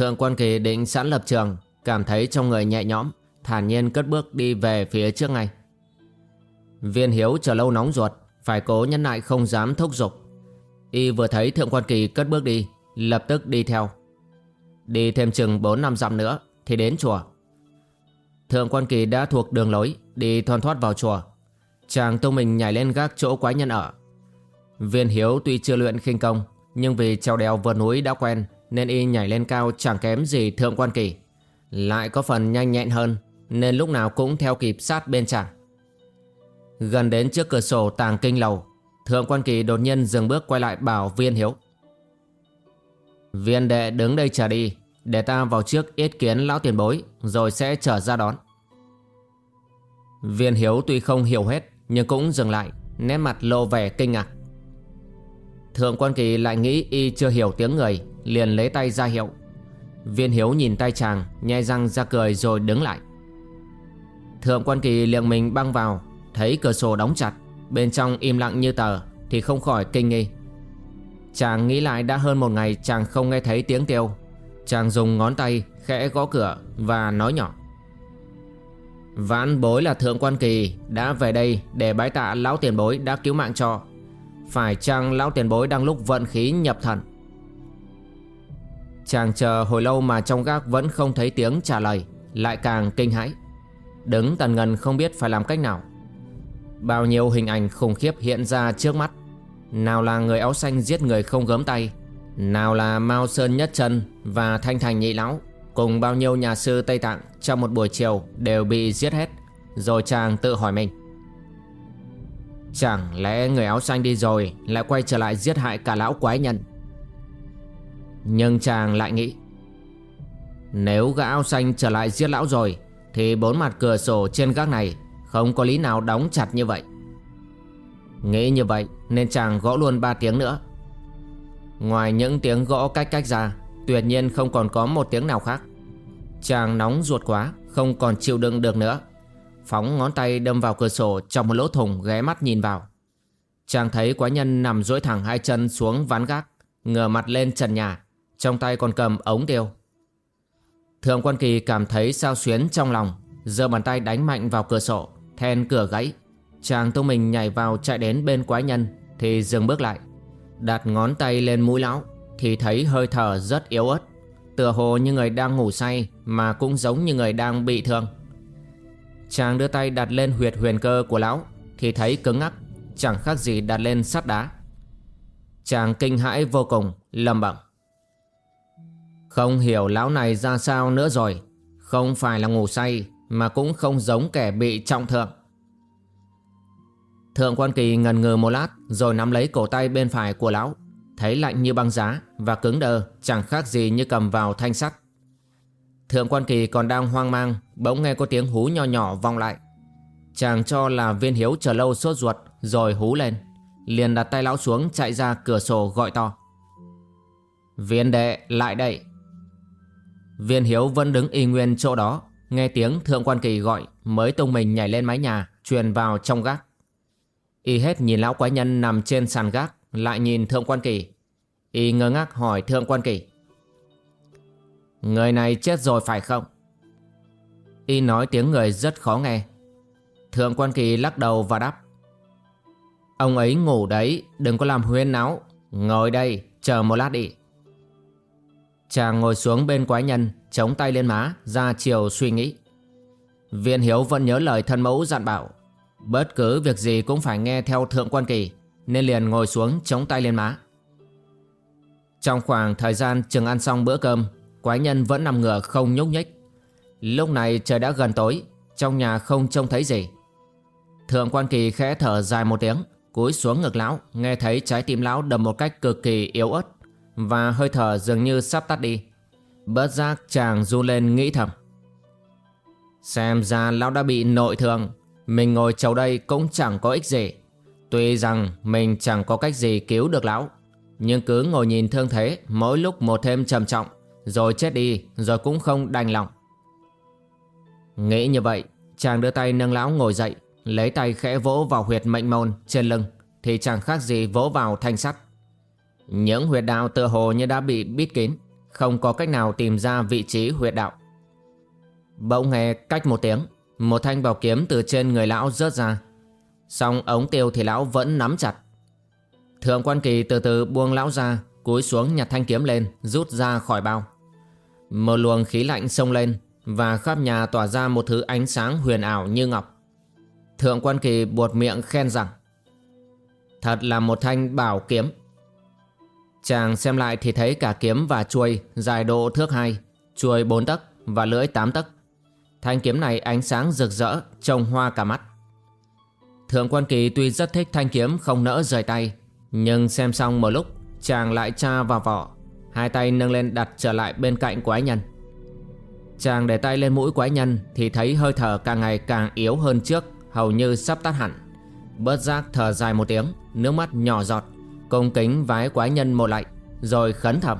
Thượng quan kỳ định sẵn lập trường, Cảm thấy trong người nhẹ nhõm, Thản nhiên cất bước đi về phía trước ngay. Viên hiếu chờ lâu nóng ruột, Phải cố nhẫn nại không dám thúc giục. Y vừa thấy thượng quan kỳ cất bước đi, Lập tức đi theo. Đi thêm chừng 4 năm dặm nữa, Thì đến chùa. Thượng quan kỳ đã thuộc đường lối, Đi thoăn thoát vào chùa. Chàng tung mình nhảy lên gác chỗ quái nhân ở. Viên hiếu tuy chưa luyện khinh công, Nhưng vì trèo đèo vượt núi đã quen nên y nhảy lên cao chẳng kém gì thượng quan kỳ. Lại có phần nhanh nhẹn hơn nên lúc nào cũng theo kịp sát bên chàng. Gần đến trước cửa sổ tàng kinh lầu, thượng quan kỳ đột nhiên dừng bước quay lại bảo viên hiếu. Viên đệ đứng đây chờ đi, để ta vào trước yết kiến lão tiền bối rồi sẽ trở ra đón. Viên hiếu tuy không hiểu hết nhưng cũng dừng lại, nét mặt lộ vẻ kinh ngạc. Thượng quan kỳ lại nghĩ y chưa hiểu tiếng người, Liền lấy tay ra hiệu. Viên hiếu nhìn tay chàng, Nhai răng ra cười rồi đứng lại. Thượng quan kỳ liền mình băng vào, Thấy cửa sổ đóng chặt, Bên trong im lặng như tờ, Thì không khỏi kinh nghi. Chàng nghĩ lại đã hơn một ngày chàng không nghe thấy tiếng kêu. Chàng dùng ngón tay khẽ gõ cửa và nói nhỏ. Vãn bối là thượng quan kỳ Đã về đây để bái tạ lão tiền bối đã cứu mạng cho. Phải chăng lão tiền bối đang lúc vận khí nhập thần? Chàng chờ hồi lâu mà trong gác vẫn không thấy tiếng trả lời, Lại càng kinh hãi. Đứng tần ngần không biết phải làm cách nào. Bao nhiêu hình ảnh khủng khiếp hiện ra trước mắt. Nào là người áo xanh giết người không gớm tay, Nào là Mao Sơn Nhất Chân và Thanh Thành Nhị Lão, Cùng bao nhiêu nhà sư Tây Tạng trong một buổi chiều đều bị giết hết, Rồi chàng tự hỏi mình. Chẳng lẽ người áo xanh đi rồi lại quay trở lại giết hại cả lão quái nhân? Nhưng chàng lại nghĩ, Nếu gã áo xanh trở lại giết lão rồi, Thì bốn mặt cửa sổ trên gác này Không có lý nào đóng chặt như vậy. Nghĩ như vậy Nên chàng gõ luôn ba tiếng nữa. Ngoài những tiếng gõ cách cách ra, Tuyệt nhiên không còn có một tiếng nào khác. Chàng nóng ruột quá, Không còn chịu đựng được nữa. Phóng ngón tay đâm vào cửa sổ Trong một lỗ thủng ghé mắt nhìn vào. Chàng thấy quái nhân nằm duỗi thẳng hai chân xuống ván gác, Ngửa mặt lên trần nhà, trong tay còn cầm ống tiêu Thượng quan kỳ cảm thấy sao xuyến trong lòng, giơ bàn tay đánh mạnh vào cửa sổ, Then cửa gãy. Chàng tung mình nhảy vào chạy đến bên quái nhân, Thì dừng bước lại, Đặt ngón tay lên mũi lão, Thì thấy hơi thở rất yếu ớt, Tựa hồ như người đang ngủ say Mà cũng giống như người đang bị thương. Chàng đưa tay đặt lên huyệt huyền cơ của lão, Thì thấy cứng ngắc, Chẳng khác gì đặt lên sắt đá. Chàng kinh hãi vô cùng lầm bẩm. Không hiểu lão này ra sao nữa rồi, Không phải là ngủ say, Mà cũng không giống kẻ bị trọng thượng. Thượng quan kỳ ngần ngừ một lát, Rồi nắm lấy cổ tay bên phải của lão, Thấy lạnh như băng giá Và cứng đờ, chẳng khác gì như cầm vào thanh sắt. Thượng quan kỳ còn đang hoang mang, Bỗng nghe có tiếng hú nho nhỏ vọng lại. Chàng cho là viên hiếu chờ lâu sốt ruột, Rồi hú lên, Liền đặt tay lão xuống chạy ra cửa sổ gọi to. Viên đệ, lại đây. Viên Hiếu vẫn đứng y nguyên chỗ đó, Nghe tiếng Thượng Quan Kỳ gọi, Mới tung mình nhảy lên mái nhà, Truyền vào trong gác. Y hết nhìn lão quái nhân nằm trên sàn gác, Lại nhìn Thượng Quan Kỳ. Y ngơ ngác hỏi Thượng Quan Kỳ. Người này chết rồi phải không? Y nói tiếng người rất khó nghe. Thượng Quan Kỳ lắc đầu và đáp. Ông ấy ngủ đấy, Đừng có làm huyên náo. Ngồi đây, chờ một lát đi. Chàng ngồi xuống bên quái nhân, Chống tay lên má, ra chiều suy nghĩ. Viên Hiếu vẫn nhớ lời thân mẫu dặn bảo, Bất cứ việc gì cũng phải nghe theo thượng quan kỳ, Nên liền ngồi xuống chống tay lên má. Trong khoảng thời gian chừng ăn xong bữa cơm Quái nhân vẫn nằm ngửa không nhúc nhích. Lúc này trời đã gần tối, Trong nhà không trông thấy gì. Thượng quan kỳ khẽ thở dài một tiếng, Cúi xuống ngực lão, Nghe thấy trái tim lão đập một cách cực kỳ yếu ớt, Và hơi thở dường như sắp tắt đi. Bớt giác chàng du lên nghĩ thầm. Xem ra lão đã bị nội thương, Mình ngồi chầu đây cũng chẳng có ích gì. Tuy rằng mình chẳng có cách gì cứu được lão, Nhưng cứ ngồi nhìn thương thế Mỗi lúc một thêm trầm trọng rồi chết đi, Rồi cũng không đành lòng. Nghĩ như vậy, Chàng đưa tay nâng lão ngồi dậy, Lấy tay khẽ vỗ vào huyệt mệnh môn trên lưng, Thì chẳng khác gì vỗ vào thanh sắt. Những huyệt đạo tựa hồ như đã bị bít kín, Không có cách nào tìm ra vị trí huyệt đạo. Bỗng nghe cách một tiếng, Một thanh bảo kiếm từ trên người lão rớt ra. Xong ống tiêu thì lão vẫn nắm chặt. Thượng quan kỳ từ từ buông lão ra Cúi xuống nhặt thanh kiếm lên, Rút ra khỏi bao. Một luồng khí lạnh xông lên Và khắp nhà tỏa ra một thứ ánh sáng huyền ảo như ngọc. Thượng quan kỳ buột miệng khen rằng, Thật là một thanh bảo kiếm. Chàng xem lại thì thấy cả kiếm và chuôi dài độ thước hai, Chuôi bốn tấc và lưỡi tám tấc. Thanh kiếm này ánh sáng rực rỡ, Trông hoa cả mắt. Thượng quan kỳ tuy rất thích thanh kiếm Không nỡ rời tay, Nhưng xem xong một lúc Chàng lại tra vào vỏ Hai tay nâng lên đặt trở lại bên cạnh quái nhân. Chàng để tay lên mũi quái nhân Thì thấy hơi thở càng ngày càng yếu hơn trước, Hầu như sắp tắt hẳn. Bớt giác thở dài một tiếng, Nước mắt nhỏ giọt Công kính vái quái nhân một lạy, Rồi khấn thầm.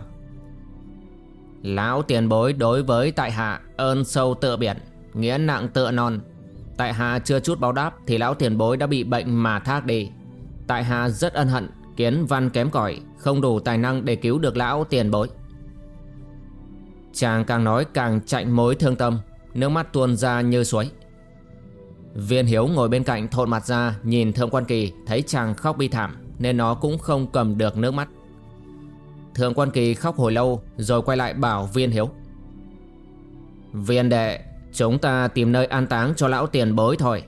Lão tiền bối đối với tại hạ ơn sâu tựa biển, Nghĩa nặng tựa non. Tại hạ chưa chút báo đáp Thì lão tiền bối đã bị bệnh mà thác đi. Tại hạ rất ân hận, Kiến văn kém cỏi. Không đủ tài năng để cứu được lão tiền bối. Chàng càng nói càng chạnh mối thương tâm, Nước mắt tuôn ra như suối. Viên Hiếu ngồi bên cạnh thộn mặt ra, Nhìn Thượng Quan Kỳ, thấy chàng khóc bi thảm, Nên nó cũng không cầm được nước mắt. Thượng Quan Kỳ khóc hồi lâu, Rồi quay lại bảo Viên Hiếu. Viên đệ, Chúng ta tìm nơi an táng cho lão tiền bối thôi.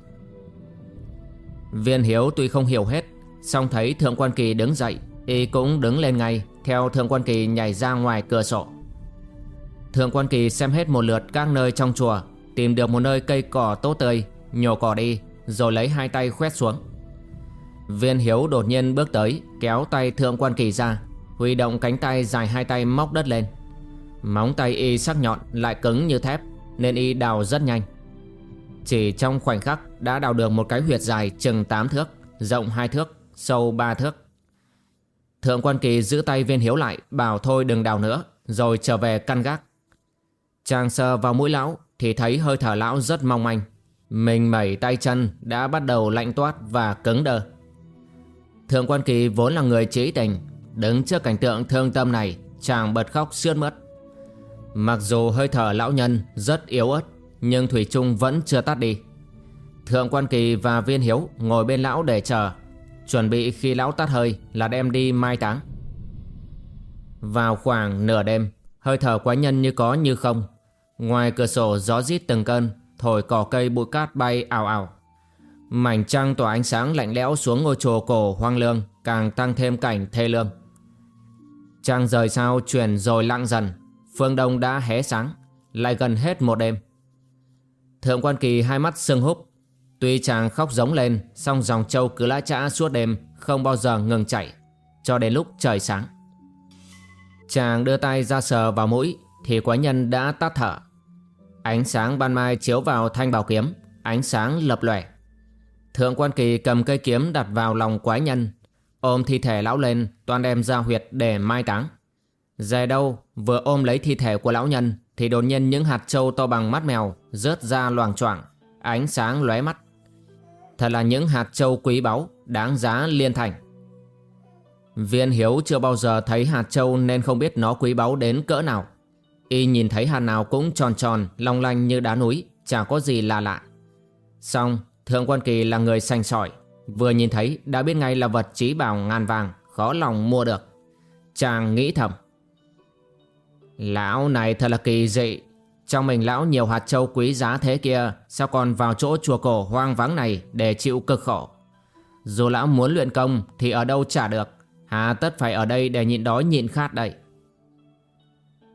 Viên Hiếu tuy không hiểu hết, song thấy Thượng Quan Kỳ đứng dậy Y cũng đứng lên ngay Theo Thượng Quan Kỳ nhảy ra ngoài cửa sổ. Thượng Quan Kỳ xem hết một lượt các nơi trong chùa Tìm được một nơi cây cỏ tốt tươi Nhổ cỏ đi Rồi lấy hai tay khoét xuống. Viên Hiếu đột nhiên bước tới Kéo tay Thượng Quan Kỳ ra Huy động cánh tay dài hai tay móc đất lên. Móng tay y sắc nhọn lại cứng như thép Nên y đào rất nhanh. Chỉ trong khoảnh khắc đã đào được một cái huyệt dài chừng 8 thước Rộng 2 thước, sâu 3 thước. Thượng quan kỳ giữ tay viên hiếu lại, Bảo thôi đừng đào nữa, Rồi trở về căn gác. Chàng sờ vào mũi lão, Thì thấy hơi thở lão rất mong manh. Mình mẩy tay chân đã bắt đầu lạnh toát và cứng đơ Thượng quan kỳ vốn là người trí tình, Đứng trước cảnh tượng thương tâm này, Chàng bật khóc sướt mướt. Mặc dù hơi thở lão nhân rất yếu ớt, Nhưng Thủy Trung vẫn chưa tắt đi. Thượng quan kỳ và viên hiếu ngồi bên lão để chờ. Chuẩn bị khi lão tắt hơi là đem đi mai táng. Vào khoảng nửa đêm, Hơi thở quái nhân như có như không. Ngoài cửa sổ gió rít từng cơn, Thổi cỏ cây bụi cát bay ảo ảo Mảnh trăng tỏa ánh sáng lạnh lẽo xuống ngôi chùa cổ hoang lương, Càng tăng thêm cảnh thê lương. Trăng rời sao chuyển rồi lặng dần, Phương Đông đã hé sáng, Lại gần hết một đêm. Thượng quan kỳ hai mắt sưng húp Tuy chàng khóc giống lên, song dòng châu cứ lã trã suốt đêm, Không bao giờ ngừng chảy Cho đến lúc trời sáng. Chàng đưa tay ra sờ vào mũi, Thì quái nhân đã tắt thở. Ánh sáng ban mai chiếu vào thanh bảo kiếm, Ánh sáng lập lòe. Thượng quan kỳ cầm cây kiếm đặt vào lòng quái nhân, Ôm thi thể lão lên Toàn đem ra huyệt để mai táng. Dài đâu, vừa ôm lấy thi thể của lão nhân, Thì đột nhiên những hạt trâu to bằng mắt mèo Rớt ra loàng choạng, Ánh sáng lóe mắt. Thật là những hạt châu quý báu, Đáng giá liên thành. Viên Hiếu chưa bao giờ thấy hạt châu Nên không biết nó quý báu đến cỡ nào. Y nhìn thấy hạt nào cũng tròn tròn, Long lanh như đá núi, Chả có gì là lạ. Xong, Thượng quan kỳ là người sành sỏi, Vừa nhìn thấy đã biết ngay là vật trí bảo ngàn vàng, Khó lòng mua được. Chàng nghĩ thầm, Lão này thật là kỳ dị trong mình lão nhiều hạt châu quý giá thế kia, Sao còn vào chỗ chùa cổ hoang vắng này Để chịu cực khổ? Dù lão muốn luyện công Thì ở đâu trả được, Hà tất phải ở đây để nhịn đói nhịn khát đây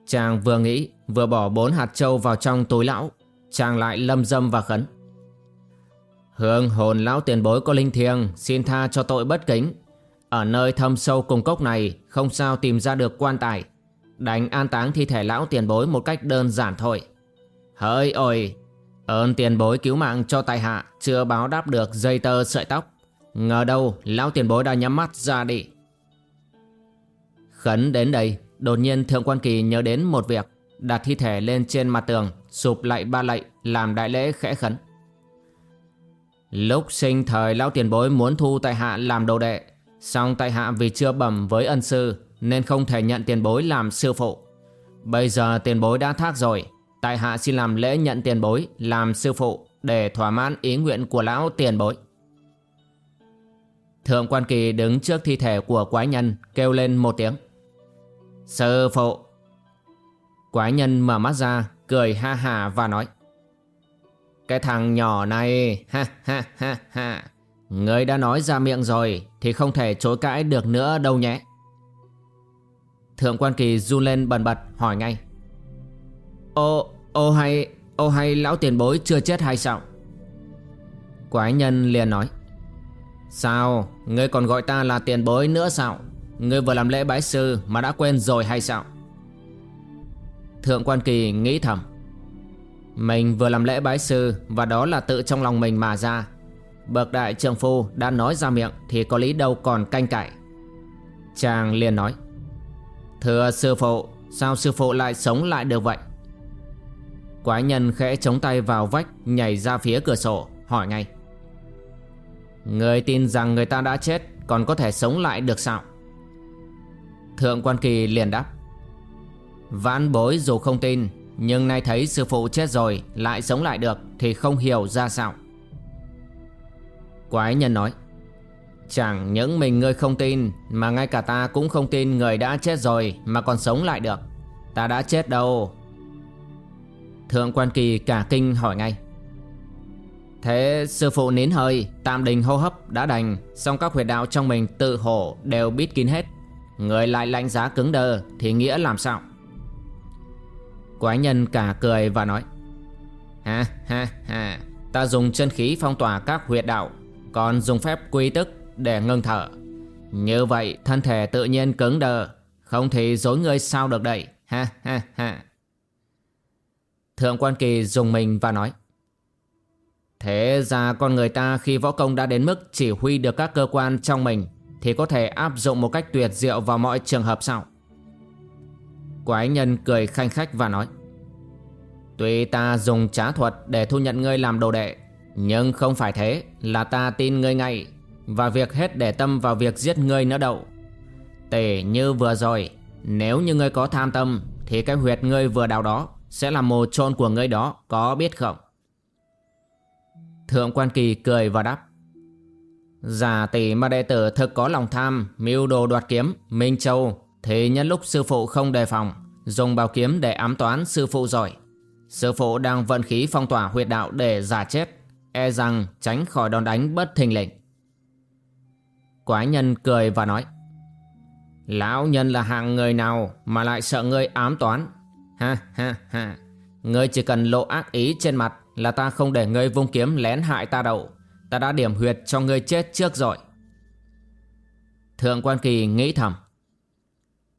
Chàng vừa nghĩ, Vừa bỏ bốn hạt châu vào trong túi lão, Chàng lại lâm dâm và khấn. Hương hồn lão tiền bối có linh thiêng, Xin tha cho tội bất kính. Ở nơi thâm sâu cùng cốc này, Không sao tìm ra được quan tài. Đánh an táng thi thể lão tiền bối một cách đơn giản thôi. Hỡi ôi, Ơn tiền bối cứu mạng cho tài hạ Chưa báo đáp được dây tơ sợi tóc. Ngờ đâu lão tiền bối đã nhắm mắt ra đi. Khấn đến đây, Đột nhiên Thượng Quan Kỳ nhớ đến một việc, Đặt thi thể lên trên mặt tường, Sụp lại ba lạy, Làm đại lễ khẽ khấn. Lúc sinh thời, lão tiền bối muốn thu tại hạ làm đồ đệ, Song tại hạ vì chưa bẩm với ân sư nên không thể nhận tiền bối làm sư phụ. Bây giờ tiền bối đã thác rồi, Tại hạ xin làm lễ nhận tiền bối Làm sư phụ Để thỏa mãn ý nguyện của lão tiền bối. Thượng quan kỳ đứng trước thi thể của quái nhân, Kêu lên một tiếng. Sư phụ. Quái nhân mở mắt ra, Cười ha hà và nói, cái thằng nhỏ này, ha ha ha ha, Người đã nói ra miệng rồi Thì không thể chối cãi được nữa đâu nhé. Thượng quan kỳ run lên bần bật hỏi ngay. Ô, ô hay, ô hay lão tiền bối chưa chết hay sao? Quái nhân liền nói. Sao, ngươi còn gọi ta là tiền bối nữa sao? Ngươi vừa làm lễ bái sư mà đã quên rồi hay sao? Thượng quan kỳ nghĩ thầm. Mình vừa làm lễ bái sư Và đó là tự trong lòng mình mà ra. Bậc đại trượng phu đã nói ra miệng Thì có lý đâu còn canh cãi. Chàng liền nói. Thưa sư phụ, Sao sư phụ lại sống lại được vậy? Quái nhân khẽ chống tay vào vách, Nhảy ra phía cửa sổ, Hỏi ngay. Người tin rằng người ta đã chết, Còn có thể sống lại được sao? Thượng quan kỳ liền đáp. Vãn bối dù không tin, nhưng nay thấy sư phụ chết rồi, Lại sống lại được Thì không hiểu ra sao. Quái nhân nói. Chẳng những mình ngươi không tin, Mà ngay cả ta cũng không tin người đã chết rồi Mà còn sống lại được. Ta đã chết đâu? Thượng quan kỳ cả kinh hỏi ngay. Thế sư phụ nín hơi, Tạm đình hô hấp đã đành Xong các huyệt đạo trong mình tự hổ Đều biết kín hết. Người lại lạnh giá cứng đờ Thì nghĩa làm sao? Quái nhân cả cười và nói, Ha ha ha, Ta dùng chân khí phong tỏa các huyệt đạo, Còn dùng phép quy tức để ngưng thở. Như vậy, thân thể tự nhiên cứng đờ, Không thì dối ngươi sao được đậy Ha ha ha. Thượng quan kỳ dùng mình và nói, Thế ra con người ta khi võ công đã đến mức chỉ huy được các cơ quan trong mình Thì có thể áp dụng một cách tuyệt diệu vào mọi trường hợp sao? Quái nhân cười khanh khách và nói, Tuy ta dùng trá thuật để thu nhận ngươi làm đồ đệ, Nhưng không phải thế, là ta tin ngươi ngay. Và việc hết để tâm vào việc giết ngươi nữa đâu Tể như vừa rồi, Nếu như ngươi có tham tâm, Thì cái huyệt ngươi vừa đào đó Sẽ là mồ chôn của ngươi đó, Có biết không? Thượng quan kỳ cười và đáp. Giả tỷ mà đệ tử thực có lòng tham, Mưu đồ đoạt kiếm, Minh Châu, thì nhân lúc sư phụ không đề phòng, Dùng bào kiếm để ám toán sư phụ rồi. Sư phụ đang vận khí phong tỏa huyệt đạo để giả chết E rằng tránh khỏi đòn đánh bất thình lình. Quái nhân cười và nói, Lão nhân là hạng người nào mà lại sợ ngươi ám toán? Ha ha ha. Ngươi chỉ cần lộ ác ý trên mặt Là ta không để ngươi vung kiếm lén hại ta đâu. Ta đã điểm huyệt cho ngươi chết trước rồi. Thượng quan kỳ nghĩ thầm,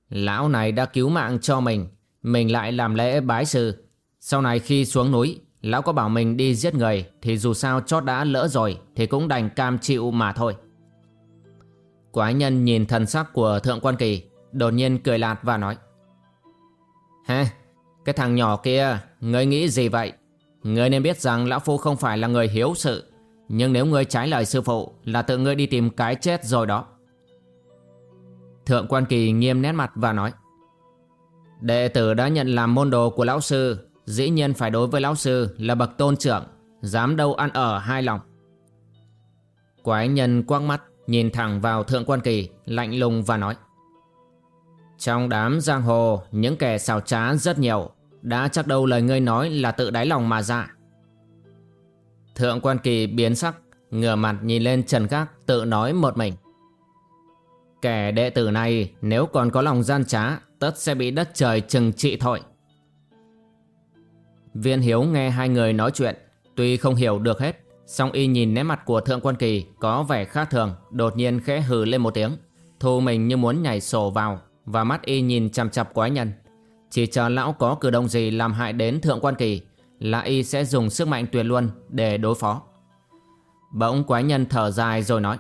Lão này đã cứu mạng cho mình Mình lại làm lễ bái sư. Sau này khi xuống núi, Lão có bảo mình đi giết người Thì dù sao chót đã lỡ rồi Thì cũng đành cam chịu mà thôi. Quái nhân nhìn thần sắc của Thượng Quan Kỳ, Đột nhiên cười lạt và nói. Ha Cái thằng nhỏ kia, Ngươi nghĩ gì vậy? Ngươi nên biết rằng Lão Phu không phải là người hiếu sự, Nhưng nếu ngươi trái lời sư phụ Là tự ngươi đi tìm cái chết rồi đó. Thượng quan kỳ nghiêm nét mặt và nói. Đệ tử đã nhận làm môn đồ của lão sư, Dĩ nhiên phải đối với lão sư là bậc tôn trưởng, Dám đâu ăn ở hai lòng. Quái nhân quăng mắt Nhìn thẳng vào thượng quan kỳ, Lạnh lùng và nói. Trong đám giang hồ, Những kẻ xào trá rất nhiều, Đã chắc đâu lời ngươi nói là tự đáy lòng mà ra. Thượng quan kỳ biến sắc, Ngửa mặt nhìn lên Trần Các, tự nói một mình. Kẻ đệ tử này, nếu còn có lòng gian trá, Tất sẽ bị đất trời trừng trị thôi. Viên Hiếu nghe hai người nói chuyện, Tuy không hiểu được hết song y nhìn nét mặt của Thượng Quan Kỳ Có vẻ khác thường Đột nhiên khẽ hừ lên một tiếng. Thu mình như muốn nhảy sổ vào Và mắt y nhìn chằm chặp quái nhân. Chỉ chờ lão có cử động gì làm hại đến Thượng Quan Kỳ Là y sẽ dùng sức mạnh tuyệt luân để đối phó. Bỗng quái nhân thở dài rồi nói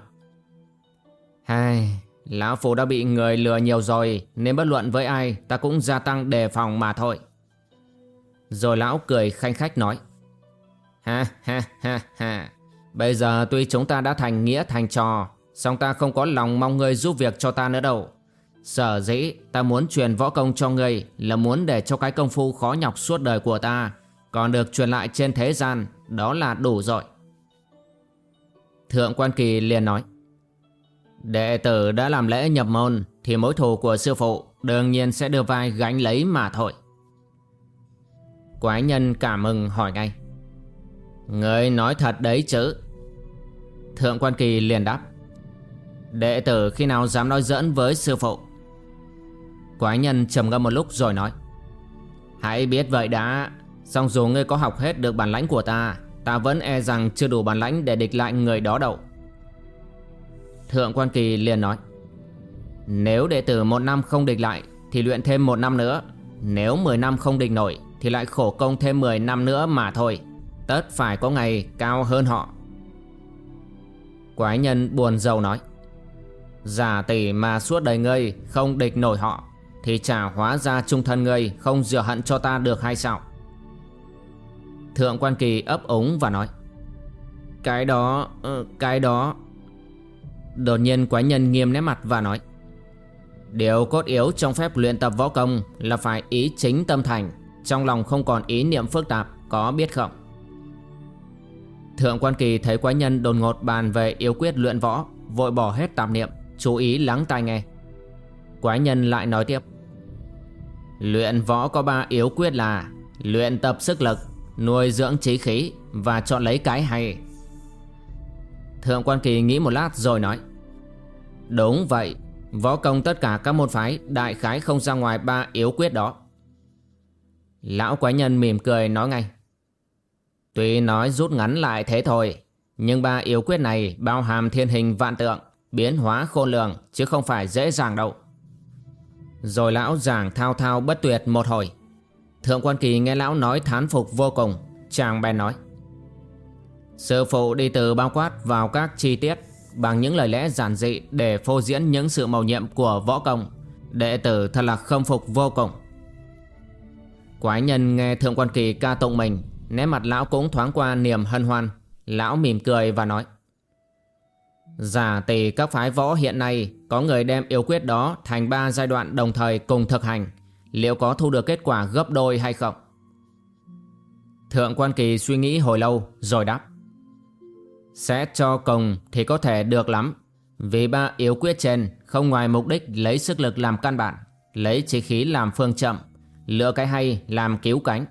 Hai, Lão Phu đã bị người lừa nhiều rồi Nên bất luận với ai ta cũng gia tăng đề phòng mà thôi. Rồi lão cười khanh khách nói Ha ha ha ha. Bây giờ tuy chúng ta đã thành nghĩa, thành trò, song ta không có lòng mong ngươi giúp việc cho ta nữa đâu. Sở dĩ ta muốn truyền võ công cho ngươi Là muốn để cho cái công phu khó nhọc suốt đời của ta Còn được truyền lại trên thế gian, Đó là đủ rồi. Thượng quan kỳ liền nói, Đệ tử đã làm lễ nhập môn Thì mối thù của sư phụ Đương nhiên sẽ đưa vai gánh lấy mà thôi. Quái nhân cảm mừng hỏi ngay Người nói thật đấy chứ. Thượng quan kỳ liền đáp. Đệ tử khi nào dám nói dẫn với sư phụ? Quái nhân trầm ngâm một lúc rồi nói. Hãy biết vậy đã. Xong dù ngươi có học hết được bản lãnh của ta Ta vẫn e rằng chưa đủ bản lãnh để địch lại người đó đâu. Thượng quan kỳ liền nói. Nếu đệ tử một năm không địch lại, Thì luyện thêm một năm nữa. Nếu 10 năm không địch nổi, Thì lại khổ công thêm 10 năm nữa mà thôi. Tất phải có ngày cao hơn họ. Quái nhân buồn rầu nói, Giả tỷ mà suốt đời ngươi Không địch nổi họ, Thì chả hóa ra trung thân ngươi Không rửa hận cho ta được hay sao? Thượng quan kỳ ấp ống và nói, Cái đó ờ, Cái đó. Đột nhiên quái nhân nghiêm nét mặt và nói, Điều cốt yếu trong phép luyện tập võ công Là phải ý chính tâm thành, Trong lòng không còn ý niệm phức tạp, Có biết không? Thượng quan kỳ thấy quái nhân đột ngột bàn về yếu quyết luyện võ, Vội bỏ hết tạp niệm, Chú ý lắng tai nghe. Quái nhân lại nói tiếp. Luyện võ có ba yếu quyết là Luyện tập sức lực, Nuôi dưỡng trí khí Và chọn lấy cái hay. Thượng quan kỳ nghĩ một lát rồi nói. Đúng vậy, Võ công tất cả các môn phái Đại khái không ra ngoài ba yếu quyết đó. Lão quái nhân mỉm cười nói ngay. Tuy nói rút ngắn lại thế thôi, Nhưng ba yếu quyết này bao hàm thiên hình vạn tượng, Biến hóa khôn lường, Chứ không phải dễ dàng đâu. Rồi lão giảng thao thao bất tuyệt một hồi. Thượng quan kỳ nghe lão nói thán phục vô cùng, Chàng bèn nói, Sư phụ đi từ bao quát vào các chi tiết, Bằng những lời lẽ giản dị Để phô diễn những sự màu nhiệm của võ công. Đệ tử thật là khâm phục vô cùng. Quái nhân nghe Thượng quan kỳ ca tụng mình Nét mặt lão cũng thoáng qua niềm hân hoan. Lão mỉm cười và nói, Giả tỷ các phái võ hiện nay Có người đem yêu quyết đó Thành ba giai đoạn đồng thời cùng thực hành. Liệu có thu được kết quả gấp đôi hay không? Thượng quan kỳ suy nghĩ hồi lâu Rồi đáp Xét cho cùng thì có thể được lắm, Vì ba yếu quyết trên Không ngoài mục đích lấy sức lực làm căn bản, Lấy trí khí làm phương chậm Lựa cái hay làm cứu cánh.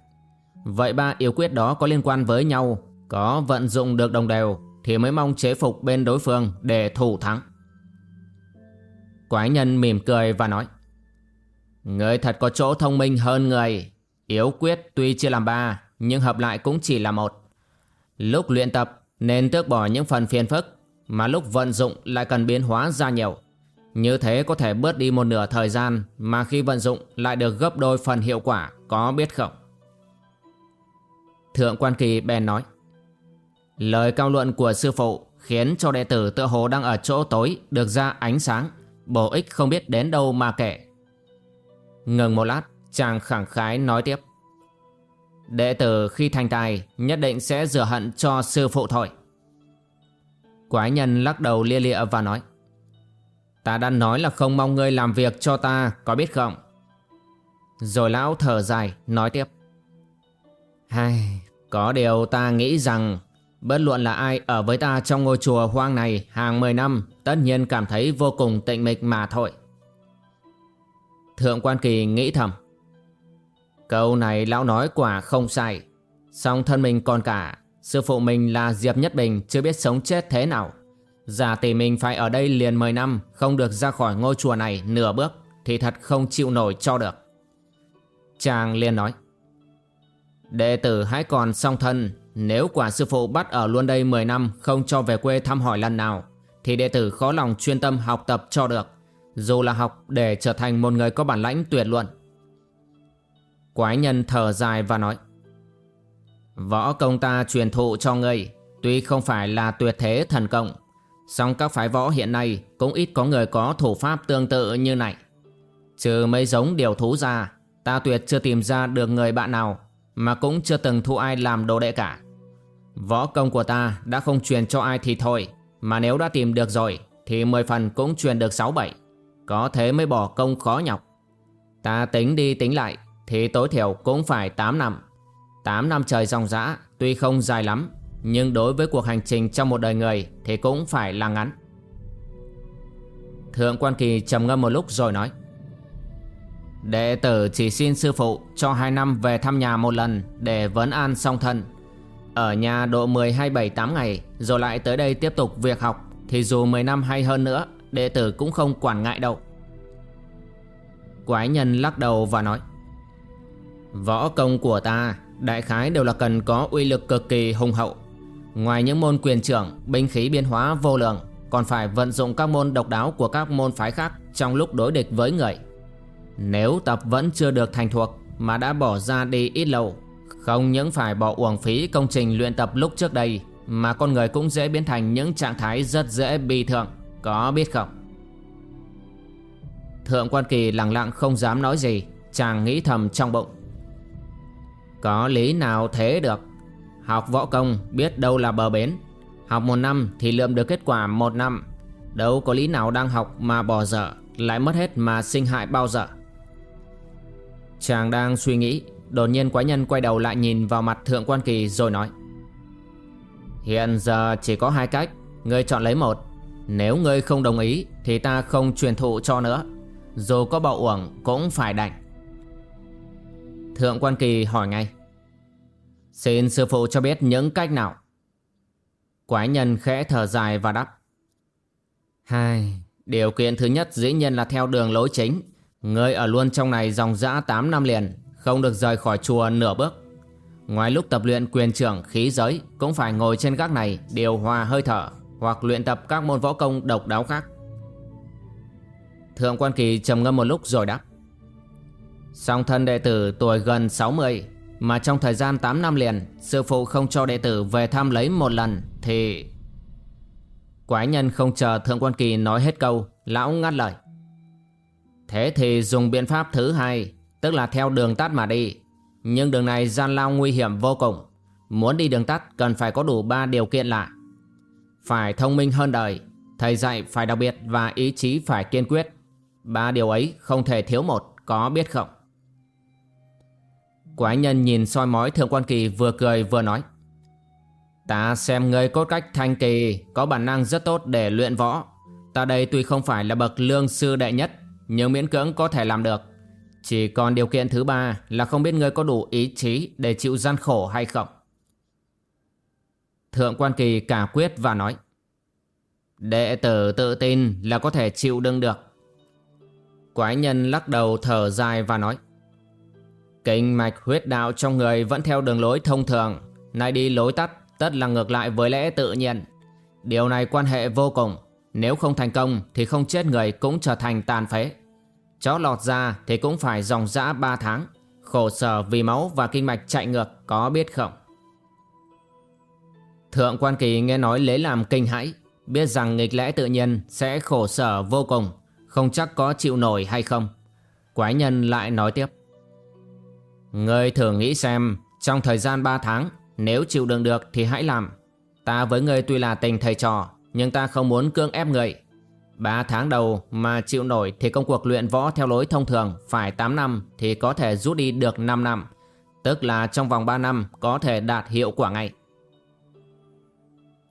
Vậy ba yếu quyết đó có liên quan với nhau, Có vận dụng được đồng đều, Thì mới mong chế phục bên đối phương Để thủ thắng. Quái nhân mỉm cười và nói, Người thật có chỗ thông minh hơn người, Yếu quyết tuy chưa làm ba, Nhưng hợp lại cũng chỉ là một. Lúc luyện tập, nên tước bỏ những phần phiền phức, Mà lúc vận dụng lại cần biến hóa ra nhiều. Như thế có thể bớt đi một nửa thời gian Mà khi vận dụng lại được gấp đôi phần hiệu quả, Có biết không? Thượng quan kỳ bèn nói Lời cao luận của sư phụ Khiến cho đệ tử tựa hồ đang ở chỗ tối Được ra ánh sáng Bổ ích không biết đến đâu mà kể. Ngừng một lát Chàng khẳng khái nói tiếp Đệ tử khi thành tài Nhất định sẽ rửa hận cho sư phụ thôi. Quái nhân lắc đầu lia lịa và nói Ta đã nói là không mong ngươi làm việc cho ta Có biết không? Rồi lão thở dài nói tiếp Hai, có điều ta nghĩ rằng, Bất luận là ai ở với ta trong ngôi chùa hoang này hàng 10 năm, Tất nhiên cảm thấy vô cùng tịnh mịch mà thôi. Thượng quan kỳ nghĩ thầm. Câu này lão nói quả không sai. Song thân mình còn cả, Sư phụ mình là Diệp Nhất Bình Chưa biết sống chết thế nào. Giả tỷ mình phải ở đây liền 10 năm, Không được ra khỏi ngôi chùa này nửa bước, Thì thật không chịu nổi cho được. Chàng liền nói. Đệ tử hãy còn song thân. Nếu quả sư phụ bắt ở luôn đây 10 năm, Không cho về quê thăm hỏi lần nào, Thì đệ tử khó lòng chuyên tâm học tập cho được. Dù là học để trở thành một người có bản lãnh tuyệt luận. Quái nhân thở dài và nói, Võ công ta truyền thụ cho ngươi, Tuy không phải là tuyệt thế thần công, song các phái võ hiện nay Cũng ít có người có thủ pháp tương tự như này. Trừ mấy giống điều thú ra, Ta tuyệt chưa tìm ra được người bạn nào mà cũng chưa từng thu ai làm đồ đệ cả. Võ công của ta đã không truyền cho ai thì thôi, Mà nếu đã tìm được rồi, Thì 10 phần cũng truyền được 6-7 Có thế mới bỏ công khó nhọc. Ta tính đi tính lại, Thì tối thiểu cũng phải 8 năm. 8 năm trời dòng dã Tuy không dài lắm, Nhưng đối với cuộc hành trình trong một đời người Thì cũng phải là ngắn. Thượng quan kỳ trầm ngâm một lúc rồi nói. Đệ tử chỉ xin sư phụ cho hai năm về thăm nhà một lần để vấn an song thân. Ở nhà độ 10 hay 7 8 ngày rồi lại tới đây tiếp tục việc học thì dù 10 năm hay hơn nữa đệ tử cũng không quản ngại đâu. Quái nhân lắc đầu và nói Võ công của ta đại khái đều là cần có uy lực cực kỳ hùng hậu. Ngoài những môn quyền trưởng, binh khí biến hóa vô lượng còn phải vận dụng các môn độc đáo của các môn phái khác trong lúc đối địch với người. Nếu tập vẫn chưa được thành thuộc mà đã bỏ ra đi ít lâu, không những phải bỏ uổng phí công trình luyện tập lúc trước đây mà con người cũng dễ biến thành những trạng thái rất dễ bị thượng. có biết không? Thượng quan kỳ lặng lặng không dám nói gì, chàng nghĩ thầm trong bụng. Có lý nào thế được? Học võ công biết đâu là bờ bến, học một năm thì lượm được kết quả một năm. Đâu có lý nào đang học mà bỏ dở, lại mất hết mà sinh hại bao giờ. Chàng đang suy nghĩ, Đột nhiên quái nhân quay đầu lại nhìn vào mặt Thượng Quan Kỳ rồi nói. Hiện giờ chỉ có hai cách, Ngươi chọn lấy một. Nếu ngươi không đồng ý, Thì ta không truyền thụ cho nữa. Dù có bạo uổng, cũng phải đành. Thượng Quan Kỳ hỏi ngay. Xin sư phụ cho biết những cách nào? Quái nhân khẽ thở dài và đáp. Hai, Điều kiện thứ nhất dĩ nhiên là theo đường lối chính. Ngươi ở luôn trong này dòng dã 8 năm liền, Không được rời khỏi chùa nửa bước. Ngoài lúc tập luyện quyền trưởng khí giới, Cũng phải ngồi trên gác này điều hòa hơi thở Hoặc luyện tập các môn võ công độc đáo khác. Thượng quan kỳ trầm ngâm một lúc rồi đáp. Song thân đệ tử tuổi gần 60 Mà trong thời gian 8 năm liền, Sư phụ không cho đệ tử về thăm lấy một lần Thì Quái nhân không chờ Thượng quan kỳ nói hết câu, Lão ngắt lời. Thế thì dùng biện pháp thứ hai, Tức là theo đường tắt mà đi. Nhưng đường này gian lao nguy hiểm vô cùng. Muốn đi đường tắt, cần phải có đủ 3 điều kiện là Phải thông minh hơn đời, Thầy dạy phải đặc biệt và ý chí phải kiên quyết. Ba điều ấy không thể thiếu một, Có biết không? Quái nhân nhìn soi mói Thượng Quan Kỳ vừa cười vừa nói, Ta xem ngươi cốt cách thanh kỳ Có bản năng rất tốt để luyện võ. Ta đây tuy không phải là bậc lương sư đệ nhất nhưng miễn cưỡng có thể làm được. Chỉ còn điều kiện thứ ba là không biết ngươi có đủ ý chí để chịu gian khổ hay không. Thượng quan kỳ cả quyết và nói, Đệ tử tự tin là có thể chịu đựng được. Quái nhân lắc đầu thở dài và nói, Kinh mạch huyết đạo trong người vẫn theo đường lối thông thường, Nay đi lối tắt, tất là ngược lại với lẽ tự nhiên Điều này quan hệ vô cùng nếu không thành công thì không chết người cũng trở thành tàn phế. Chó lọt ra thì cũng phải dòng dã 3 tháng. Khổ sở vì máu và kinh mạch chạy ngược, có biết không? Thượng quan kỳ nghe nói lấy làm kinh hãi. Biết rằng nghịch lẽ tự nhiên sẽ khổ sở vô cùng. Không chắc có chịu nổi hay không. Quái nhân lại nói tiếp. Ngươi thử nghĩ xem, Trong thời gian 3 tháng, Nếu chịu đựng được thì hãy làm Ta với ngươi tuy là tình thầy trò nhưng ta không muốn cưỡng ép người Ba tháng đầu mà chịu nổi thì công cuộc luyện võ theo lối thông thường phải 8 năm thì có thể rút đi được 5 năm. Tức là trong vòng 3 năm có thể đạt hiệu quả ngay.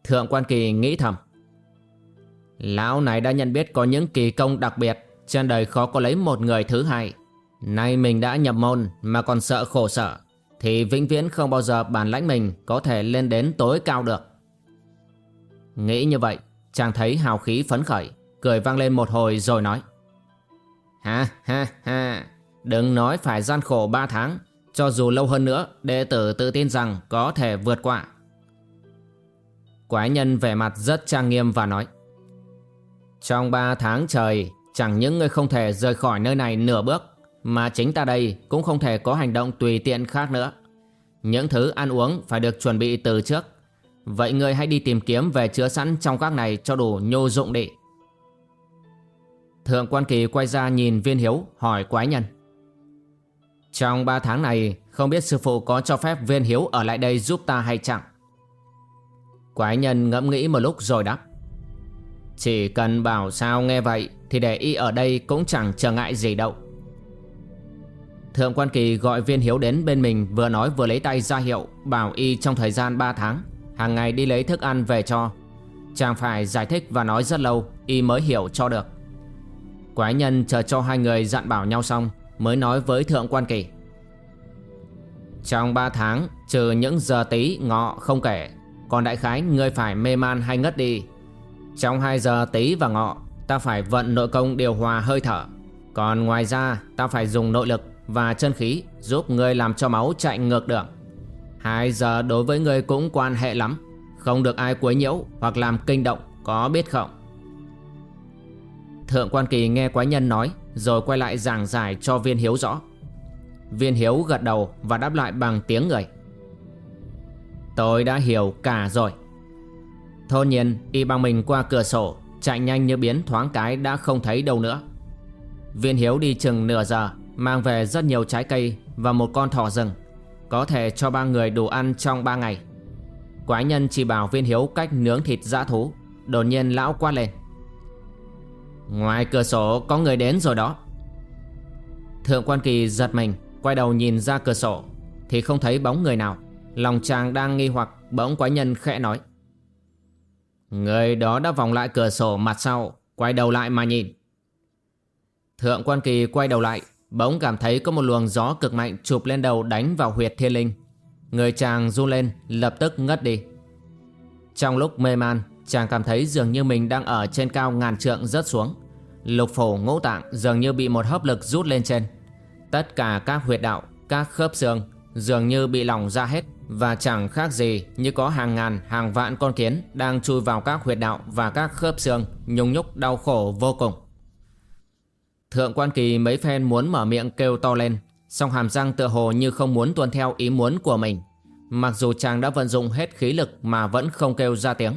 Thượng quan kỳ nghĩ thầm. Lão này đã nhận biết có những kỳ công đặc biệt, Trên đời khó có lấy một người thứ hai Nay mình đã nhập môn mà còn sợ khổ sở Thì vĩnh viễn không bao giờ bản lãnh mình có thể lên đến tối cao được Nghĩ như vậy, Chàng thấy hào khí phấn khởi, Cười vang lên một hồi rồi nói. Ha ha ha, Đừng nói phải gian khổ ba tháng, Cho dù lâu hơn nữa, Đệ tử tự tin rằng có thể vượt qua. Quái nhân vẻ mặt rất trang nghiêm và nói. Trong ba tháng trời, Chẳng những ngươi không thể rời khỏi nơi này nửa bước, Mà chính ta đây cũng không thể có hành động tùy tiện khác nữa. Những thứ ăn uống phải được chuẩn bị từ trước. Vậy ngươi hãy đi tìm kiếm về chứa sẵn trong các này cho đủ nhô dụng đi. Thượng quan kỳ quay ra nhìn viên hiếu, hỏi quái nhân. Trong ba tháng này, không biết sư phụ có cho phép viên hiếu ở lại đây giúp ta hay chẳng? Quái nhân ngẫm nghĩ một lúc rồi đáp. Chỉ cần bảo sao nghe vậy Thì để y ở đây cũng chẳng trở ngại gì đâu. Thượng quan kỳ gọi viên hiếu đến bên mình Vừa nói vừa lấy tay ra hiệu Bảo y trong thời gian 3 tháng hàng ngày đi lấy thức ăn về cho. Chàng phải giải thích và nói rất lâu, Y mới hiểu cho được. Quái nhân chờ cho hai người dặn bảo nhau xong, Mới nói với thượng quan kỳ. Trong ba tháng, Trừ những giờ tí ngọ không kể, Còn đại khái ngươi phải mê man hay ngất đi. Trong hai giờ tí và ngọ, Ta phải vận nội công điều hòa hơi thở. Còn ngoài ra, ta phải dùng nội lực và chân khí Giúp ngươi làm cho máu chạy ngược đường. Hai giờ đối với người cũng quan hệ lắm. Không được ai quấy nhiễu hoặc làm kinh động, Có biết không? Thượng quan kỳ nghe quái nhân nói, Rồi quay lại giảng giải cho viên hiếu rõ. Viên hiếu gật đầu và đáp lại bằng tiếng người. Tôi đã hiểu cả rồi. Thôn nhiên, y bằng mình qua cửa sổ, Chạy nhanh như biến thoáng cái đã không thấy đâu nữa. Viên hiếu đi chừng nửa giờ, Mang về rất nhiều trái cây Và một con thỏ rừng có thể cho ba người đủ ăn trong ba ngày. Quái nhân chỉ bảo viên hiếu cách nướng thịt dã thú. Đột nhiên lão quát lên. Ngoài cửa sổ có người đến rồi đó. Thượng quan kỳ giật mình, Quay đầu nhìn ra cửa sổ, Thì không thấy bóng người nào. Lòng chàng đang nghi hoặc, bỗng quái nhân khẽ nói. Người đó đã vòng lại cửa sổ mặt sau, Quay đầu lại mà nhìn. Thượng quan kỳ quay đầu lại Bỗng cảm thấy có một luồng gió cực mạnh chụp lên đầu đánh vào huyệt thiên linh. Người chàng run lên lập tức ngất đi. Trong lúc mê man Chàng cảm thấy dường như mình đang ở trên cao ngàn trượng rớt xuống. Lục phổ ngũ tạng dường như bị một hấp lực rút lên trên. Tất cả các huyệt đạo, các khớp xương dường như bị lỏng ra hết. Và chẳng khác gì như có hàng ngàn hàng vạn con kiến đang chui vào các huyệt đạo và các khớp xương Nhung nhúc đau khổ vô cùng. Thượng quan kỳ mấy phen muốn mở miệng kêu to lên, song hàm răng tựa hồ như không muốn tuân theo ý muốn của mình. Mặc dù chàng đã vận dụng hết khí lực mà vẫn không kêu ra tiếng.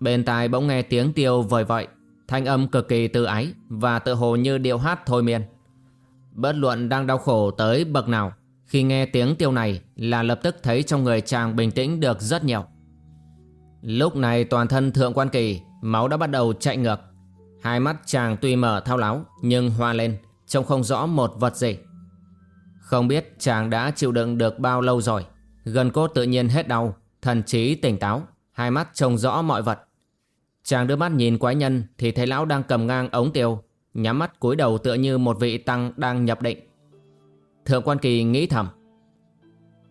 Bên tai bỗng nghe tiếng tiêu vời vợi, Thanh âm cực kỳ tự ái Và tựa hồ như điệu hát thôi miên. Bất luận đang đau khổ tới bậc nào, Khi nghe tiếng tiêu này Là lập tức thấy trong người chàng bình tĩnh được rất nhiều. Lúc này toàn thân thượng quan kỳ, Máu đã bắt đầu chạy ngược. Hai mắt chàng tuy mở thao láo nhưng hoa lên, trông không rõ một vật gì. Không biết chàng đã chịu đựng được bao lâu rồi, gần cốt tự nhiên hết đau, thần trí tỉnh táo, hai mắt trông rõ mọi vật. Chàng đưa mắt nhìn quái nhân thì thấy lão đang cầm ngang ống tiêu, nhắm mắt cúi đầu tựa như một vị tăng đang nhập định. Thượng quan kỳ nghĩ thầm.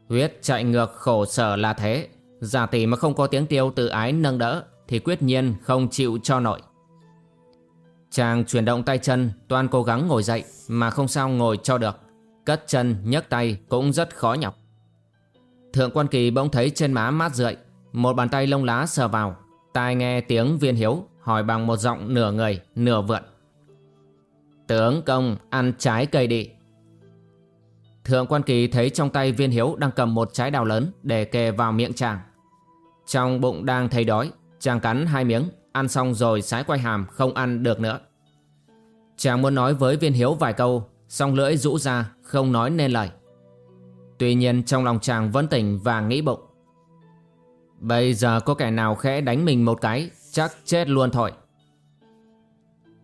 Huyết chạy ngược khổ sở là thế, giả tỷ mà không có tiếng tiêu tự ái nâng đỡ thì quyết nhiên không chịu cho nổi. Chàng chuyển động tay chân toàn cố gắng ngồi dậy, Mà không sao ngồi cho được. Cất chân, nhấc tay cũng rất khó nhọc. Thượng quan kỳ bỗng thấy trên má mát rượi, Một bàn tay lông lá sờ vào. Tai nghe tiếng viên hiếu, Hỏi bằng một giọng nửa người, nửa vượn. Tướng công, ăn trái cây đi. Thượng quan kỳ thấy trong tay viên hiếu Đang cầm một trái đào lớn Để kề vào miệng chàng. Trong bụng đang thấy đói, Chàng cắn hai miếng, Ăn xong rồi sái quay hàm không ăn được nữa. Chàng muốn nói với viên hiếu vài câu Xong lưỡi rũ ra, không nói nên lời. Tuy nhiên trong lòng chàng vẫn tỉnh và nghĩ bụng. Bây giờ có kẻ nào khẽ đánh mình một cái, Chắc chết luôn thôi.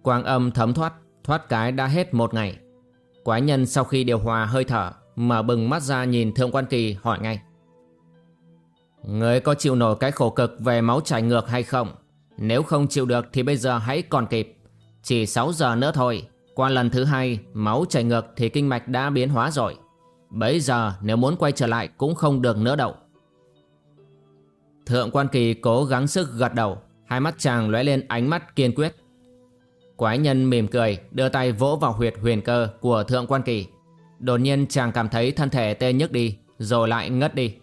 Quang âm thấm thoát Thoát cái đã hết một ngày. Quái nhân sau khi điều hòa hơi thở, Mở bừng mắt ra nhìn Thượng Quan Kỳ hỏi ngay. Người có chịu nổi cái khổ cực về máu chảy ngược hay không? Nếu không chịu được thì bây giờ hãy còn kịp. Chỉ 6 giờ nữa thôi. Qua lần thứ hai, Máu chảy ngược thì kinh mạch đã biến hóa rồi. Bấy giờ, nếu muốn quay trở lại Cũng không được nữa đâu. Thượng quan kỳ cố gắng sức gật đầu. Hai mắt chàng lóe lên ánh mắt kiên quyết. Quái nhân mỉm cười, Đưa tay vỗ vào huyệt huyền cơ của thượng quan kỳ. Đột nhiên chàng cảm thấy thân thể tê nhức đi, Rồi lại ngất đi.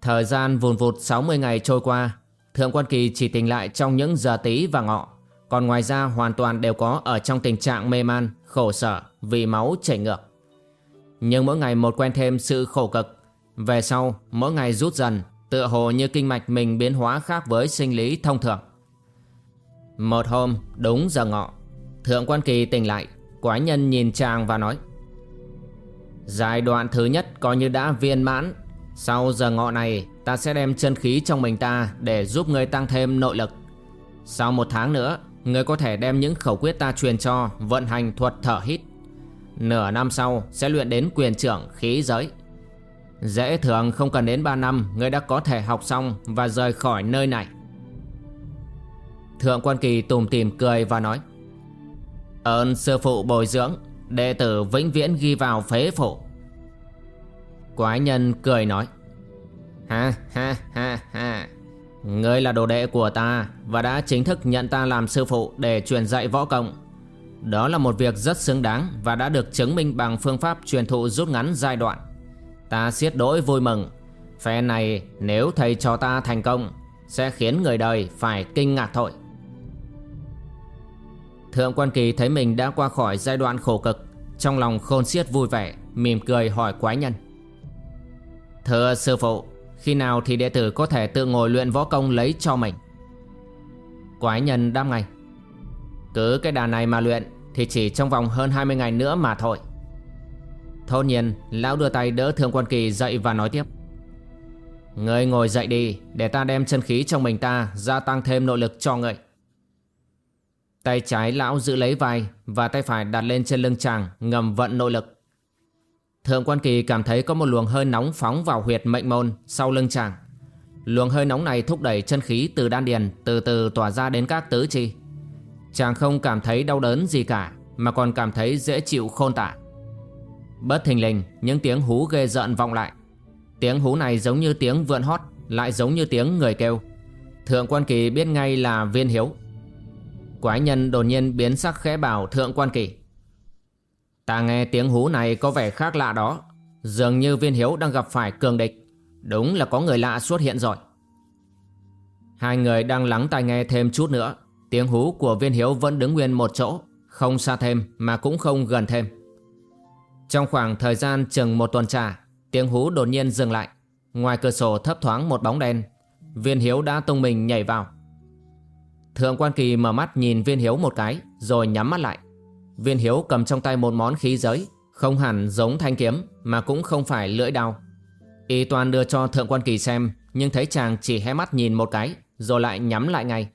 Thời gian vùn vụt 60 ngày trôi qua, Thượng quan kỳ chỉ tỉnh lại trong những giờ tí và ngọ. Còn ngoài ra hoàn toàn đều có ở trong tình trạng mê man, khổ sở vì máu chảy ngược. Nhưng mỗi ngày một quen thêm sự khổ cực. Về sau mỗi ngày rút dần Tựa hồ như kinh mạch mình biến hóa khác với sinh lý thông thường. Một hôm đúng giờ ngọ Thượng quan kỳ tỉnh lại Quái nhân nhìn chàng và nói Giai đoạn thứ nhất coi như đã viên mãn. Sau giờ ngọ này ta sẽ đem chân khí trong mình ta Để giúp ngươi tăng thêm nội lực. Sau một tháng nữa Ngươi có thể đem những khẩu quyết ta truyền cho, Vận hành thuật thở hít. Nửa năm sau, sẽ luyện đến quyền trưởng khí giới. Dễ thường không cần đến 3 năm Ngươi đã có thể học xong Và rời khỏi nơi này. Thượng quan kỳ tùm tìm cười và nói, Ơn sư phụ bồi dưỡng, Đệ tử vĩnh viễn ghi vào phế phủ. Quái nhân cười nói, Ha ha ha ha. Ngươi là đồ đệ của ta Và đã chính thức nhận ta làm sư phụ Để truyền dạy võ công. Đó là một việc rất xứng đáng Và đã được chứng minh bằng phương pháp truyền thụ rút ngắn giai đoạn. Ta siết đỗi vui mừng. Phe này nếu thầy cho ta thành công, Sẽ khiến người đời phải kinh ngạc thôi. Thượng quan kỳ thấy mình đã qua khỏi giai đoạn khổ cực, Trong lòng khôn xiết vui vẻ, Mỉm cười hỏi quái nhân. Thưa sư phụ khi nào thì đệ tử có thể tự ngồi luyện võ công lấy cho mình? Quái nhân đáp ngay, Cứ cái đà này mà luyện Thì chỉ trong vòng hơn 20 ngày nữa mà thôi. Thôn nhiên, Lão đưa tay đỡ Thượng quan kỳ dậy và nói tiếp. Ngươi ngồi dậy đi, Để ta đem chân khí trong mình ta Gia tăng thêm nội lực cho ngươi. Tay trái lão giữ lấy vai và tay phải đặt lên trên lưng chàng, ngầm vận nội lực. Thượng quan kỳ cảm thấy có một luồng hơi nóng phóng vào huyệt mệnh môn sau lưng chàng. Luồng hơi nóng này thúc đẩy chân khí từ đan điền từ từ tỏa ra đến các tứ chi. Chàng không cảm thấy đau đớn gì cả, mà còn cảm thấy dễ chịu khôn tả. Bất thình lình, những tiếng hú ghê rợn vọng lại. Tiếng hú này giống như tiếng vượn hót, lại giống như tiếng người kêu. Thượng quan kỳ biết ngay là viên hiếu. Quái nhân đột nhiên biến sắc khẽ bảo thượng quan kỳ Ta nghe tiếng hú này có vẻ khác lạ đó. Dường như viên hiếu đang gặp phải cường địch. Đúng là có người lạ xuất hiện rồi. Hai người đang lắng tai nghe thêm chút nữa. Tiếng hú của viên hiếu vẫn đứng nguyên một chỗ, Không xa thêm mà cũng không gần thêm. Trong khoảng thời gian chừng một tuần trà, Tiếng hú đột nhiên dừng lại. Ngoài cửa sổ thấp thoáng một bóng đen, Viên hiếu đã tung mình nhảy vào. Thượng quan kỳ mở mắt nhìn viên hiếu một cái, Rồi nhắm mắt lại. Viên hiếu cầm trong tay một món khí giới, Không hẳn giống thanh kiếm, Mà cũng không phải lưỡi đao. Y toàn đưa cho thượng quan kỳ xem, Nhưng thấy chàng chỉ hé mắt nhìn một cái, Rồi lại nhắm lại ngay.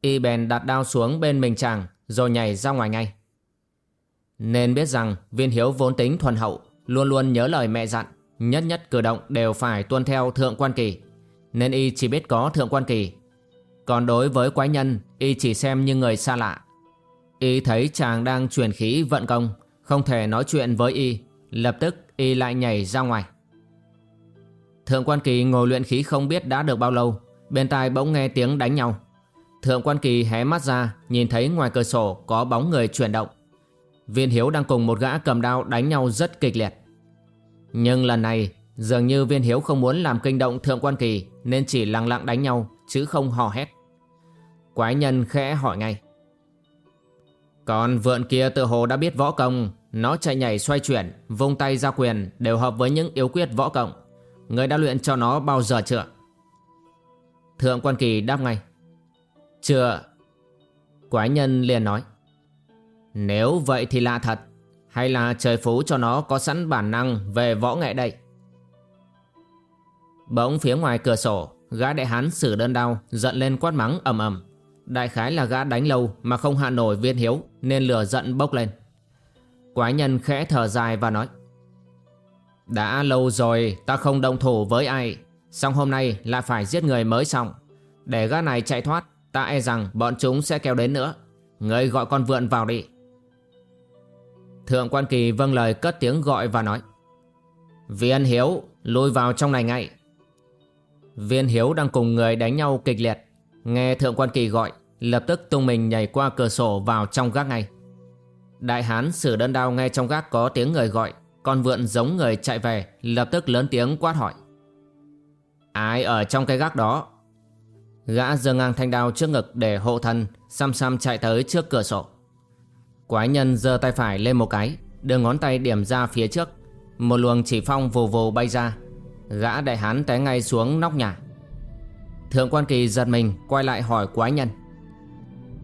Y bèn đặt đao xuống bên mình chàng, Rồi nhảy ra ngoài ngay. Nên biết rằng viên hiếu vốn tính thuần hậu, Luôn luôn nhớ lời mẹ dặn, Nhất nhất cử động đều phải tuân theo thượng quan kỳ. Nên y chỉ biết có thượng quan kỳ. Còn đối với quái nhân, Y chỉ xem như người xa lạ. Y thấy chàng đang truyền khí vận công, Không thể nói chuyện với Y. Lập tức, Y lại nhảy ra ngoài. Thượng quan kỳ ngồi luyện khí không biết đã được bao lâu, Bên tai bỗng nghe tiếng đánh nhau. Thượng quan kỳ hé mắt ra, Nhìn thấy ngoài cửa sổ có bóng người chuyển động. Viên Hiếu đang cùng một gã cầm đao đánh nhau rất kịch liệt. Nhưng lần này, Dường như viên hiếu không muốn làm kinh động thượng quan kỳ, Nên chỉ lặng lặng đánh nhau, Chứ không hò hét. Quái nhân khẽ hỏi ngay. Còn vượn kia tự hồ đã biết võ công. Nó chạy nhảy xoay chuyển, Vung tay ra quyền, Đều hợp với những yếu quyết võ công. Người đã luyện cho nó bao giờ chưa? Thượng quan kỳ đáp ngay. Chưa. Quái nhân liền nói. Nếu vậy thì lạ thật. Hay là trời phú cho nó có sẵn bản năng về võ nghệ đây? Bỗng phía ngoài cửa sổ, Gã đại hán sử đơn đau Giận lên quát mắng ầm ầm. Đại khái là gã đánh lâu mà không hạ nổi viên hiếu, Nên lửa giận bốc lên. Quái nhân khẽ thở dài và nói, Đã lâu rồi, ta không đồng thủ với ai. Xong hôm nay là phải giết người mới xong. Để gã này chạy thoát, Ta e rằng bọn chúng sẽ kéo đến nữa. Ngươi gọi con vượn vào đi. Thượng quan kỳ vâng lời cất tiếng gọi và nói, Viên Hiếu Lùi vào trong này ngay. Viên Hiếu đang cùng người đánh nhau kịch liệt. Nghe Thượng quan kỳ gọi, Lập tức tung mình nhảy qua cửa sổ vào trong gác ngay. Đại hán sử đơn đao nghe trong gác có tiếng người gọi, Con vượn giống người chạy về, Lập tức lớn tiếng quát hỏi. Ai ở trong cái gác đó? Gã giơ ngang thanh đao trước ngực để hộ thân, Xăm xăm chạy tới trước cửa sổ. Quái nhân giơ tay phải lên một cái, Đưa ngón tay điểm ra phía trước. Một luồng chỉ phong vù vù bay ra. Gã đại hán té ngay xuống nóc nhà. Thượng quan kỳ giật mình, Quay lại hỏi quái nhân.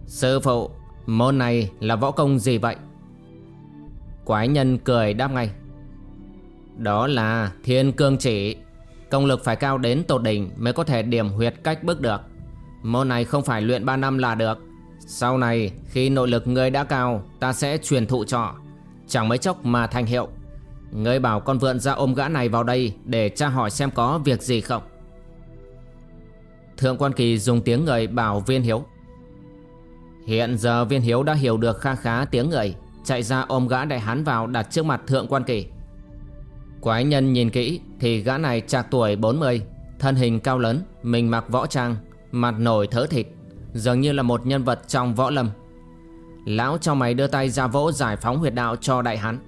Sư phụ, Môn này là võ công gì vậy? Quái nhân cười đáp ngay. Đó là thiên cương chỉ. Công lực phải cao đến tột đỉnh Mới có thể điểm huyệt cách bước được. Môn này không phải luyện 3 năm là được. Sau này, khi nội lực ngươi đã cao, Ta sẽ truyền thụ cho. Chẳng mấy chốc mà thành hiệu. Ngươi bảo con vượn ra ôm gã này vào đây Để tra hỏi xem có việc gì không? Thượng quan kỳ dùng tiếng người bảo viên hiếu. Hiện giờ viên hiếu đã hiểu được kha khá tiếng người Chạy ra ôm gã đại hán vào đặt trước mặt thượng quan kỳ. Quái nhân nhìn kỹ thì gã này trạc tuổi 40 Thân hình cao lớn, mình mặc võ trang Mặt nổi thớ thịt Dường như là một nhân vật trong võ lâm. Lão trong mày đưa tay ra vỗ giải phóng huyệt đạo cho đại hán.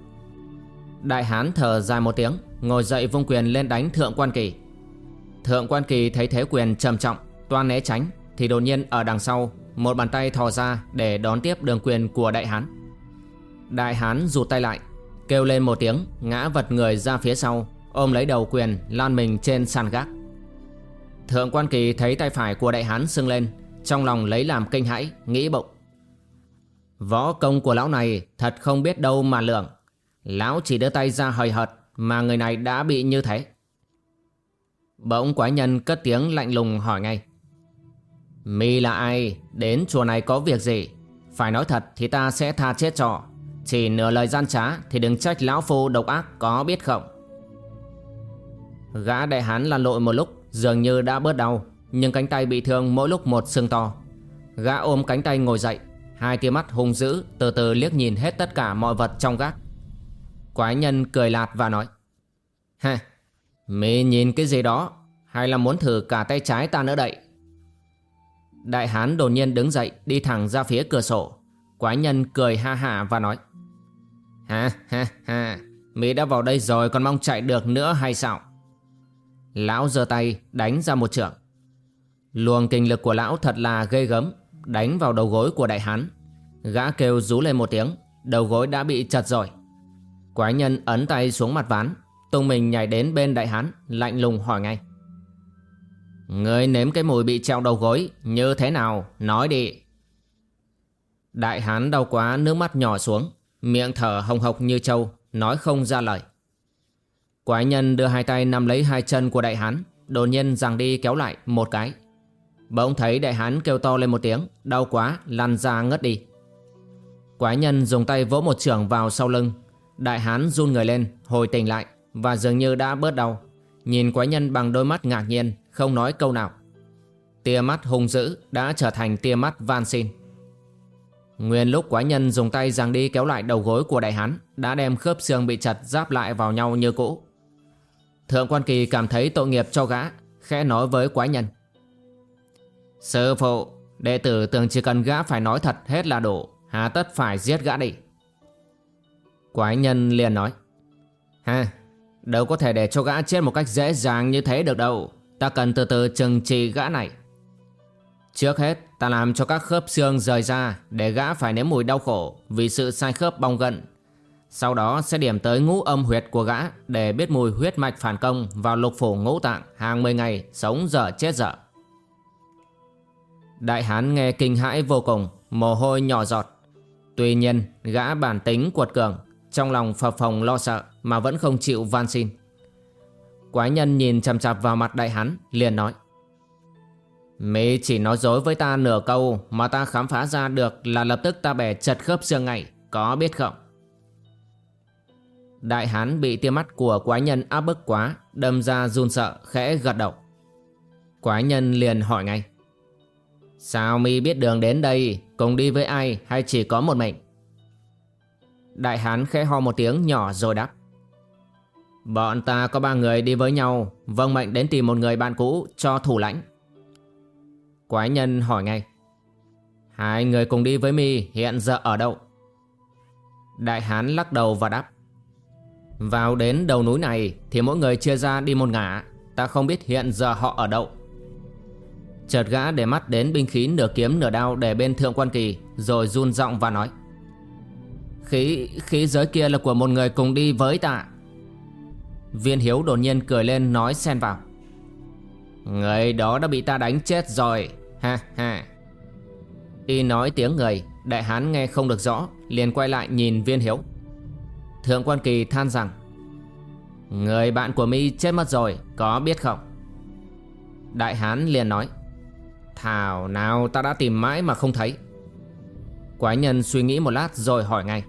Đại hán thở dài một tiếng Ngồi dậy vung quyền lên đánh thượng quan kỳ. Thượng quan kỳ thấy thế quyền trầm trọng, Toan né tránh, Thì đột nhiên ở đằng sau, Một bàn tay thò ra để đón tiếp đường quyền của đại hán. Đại hán rụt tay lại, Kêu lên một tiếng, Ngã vật người ra phía sau, Ôm lấy đầu quyền Lan mình trên sàn gác. Thượng quan kỳ thấy tay phải của đại hán sưng lên, Trong lòng lấy làm kinh hãi, Nghĩ bụng. Võ công của lão này thật không biết đâu mà lượng. Lão chỉ đưa tay ra hời hợt Mà người này đã bị như thế. Bỗng quái nhân cất tiếng lạnh lùng hỏi ngay. Mi là ai? Đến chùa này có việc gì? Phải nói thật thì ta sẽ tha chết cho. Chỉ nửa lời gian trá Thì đừng trách lão phu độc ác có biết không? Gã đại hán lăn lội một lúc Dường như đã bớt đau Nhưng cánh tay bị thương mỗi lúc một sưng to. Gã ôm cánh tay ngồi dậy Hai tia mắt hung dữ từ từ liếc nhìn hết tất cả mọi vật trong gác. Quái nhân cười lạt và nói Ha, Mê nhìn cái gì đó, Hay là muốn thử cả tay trái ta nữa đậy Đại hán đột nhiên đứng dậy, đi thẳng ra phía cửa sổ. Quái nhân cười ha ha và nói, Ha ha ha Mỹ đã vào đây rồi còn mong chạy được nữa hay sao? Lão giơ tay đánh ra một trượng Luồng kinh lực của lão thật là ghê gớm, Đánh vào đầu gối của đại hán. Gã kêu rú lên một tiếng, Đầu gối đã bị chật rồi. Quái nhân ấn tay xuống mặt ván. Tung mình nhảy đến bên đại hán, Lạnh lùng hỏi ngay. Người nếm cái mùi bị treo đầu gối, Như thế nào? Nói đi. Đại hán đau quá, nước mắt nhỏ xuống, Miệng thở hồng hộc như trâu, Nói không ra lời. Quái nhân đưa hai tay nắm lấy hai chân của đại hán, Đột nhiên giằng đi kéo lại một cái. Bỗng thấy đại hán kêu to lên một tiếng, Đau quá, lăn ra ngất đi. Quái nhân dùng tay vỗ một trưởng vào sau lưng, Đại hán run người lên, Hồi tỉnh lại. Và dường như đã bớt đau. Nhìn quái nhân bằng đôi mắt ngạc nhiên, Không nói câu nào. Tia mắt hung dữ đã trở thành tia mắt van xin. Nguyên lúc quái nhân dùng tay giằng đi kéo lại đầu gối của đại hán, Đã đem khớp xương bị chặt giáp lại vào nhau như cũ. Thượng quan kỳ cảm thấy tội nghiệp cho gã, Khẽ nói với quái nhân. Sư phụ, Đệ tử tưởng chỉ cần gã phải nói thật hết là đủ, Hà tất phải giết gã đi. Quái nhân liền nói. Ha Đâu có thể để cho gã chết một cách dễ dàng như thế được đâu Ta cần từ từ trừng trị gã này Trước hết ta làm cho các khớp xương rời ra Để gã phải nếm mùi đau khổ Vì sự sai khớp bong gận sau đó sẽ điểm tới ngũ âm huyệt của gã để biết mùi huyết mạch phản công vào lục phủ ngũ tạng hàng 10 ngày sống dở chết dở. Đại hán nghe kinh hãi vô cùng, mồ hôi nhỏ giọt. Tuy nhiên, gã bản tính cuột cường, trong lòng phập phồng lo sợ mà vẫn không chịu van xin. Quái nhân nhìn chằm chằm vào mặt đại hán, liền nói. Mị chỉ nói dối với ta nửa câu mà ta khám phá ra được là lập tức ta bẻ chật khớp xương ngay, có biết không? Đại hán bị tia mắt của quái nhân áp bức quá Đâm ra run sợ khẽ gật đầu Quái nhân liền hỏi ngay Sao mi biết đường đến đây Cùng đi với ai hay chỉ có một mình Đại hán khẽ ho một tiếng nhỏ rồi đáp Bọn ta có ba người đi với nhau. Vâng mệnh đến tìm một người bạn cũ cho thủ lãnh. Quái nhân hỏi ngay. Hai người cùng đi với mi hiện giờ ở đâu? Đại hán lắc đầu và đáp. Vào đến đầu núi này Thì mỗi người chia ra đi một ngả. Ta không biết hiện giờ họ ở đâu. Chợt gã để mắt đến binh khí nửa kiếm nửa đao để bên thượng quan kỳ Rồi run giọng và nói. Khí, khí giới kia là của một người cùng đi với ta. Viên hiếu đột nhiên cười lên nói xen vào. Người đó đã bị ta đánh chết rồi, Ha ha. Y nói tiếng người, Đại hán nghe không được rõ, Liền quay lại nhìn viên hiếu. Thượng quan kỳ than rằng, Người bạn của mi chết mất rồi, Có biết không? Đại hán liền nói, Thảo nào ta đã tìm mãi mà không thấy. Quái nhân suy nghĩ một lát rồi hỏi ngay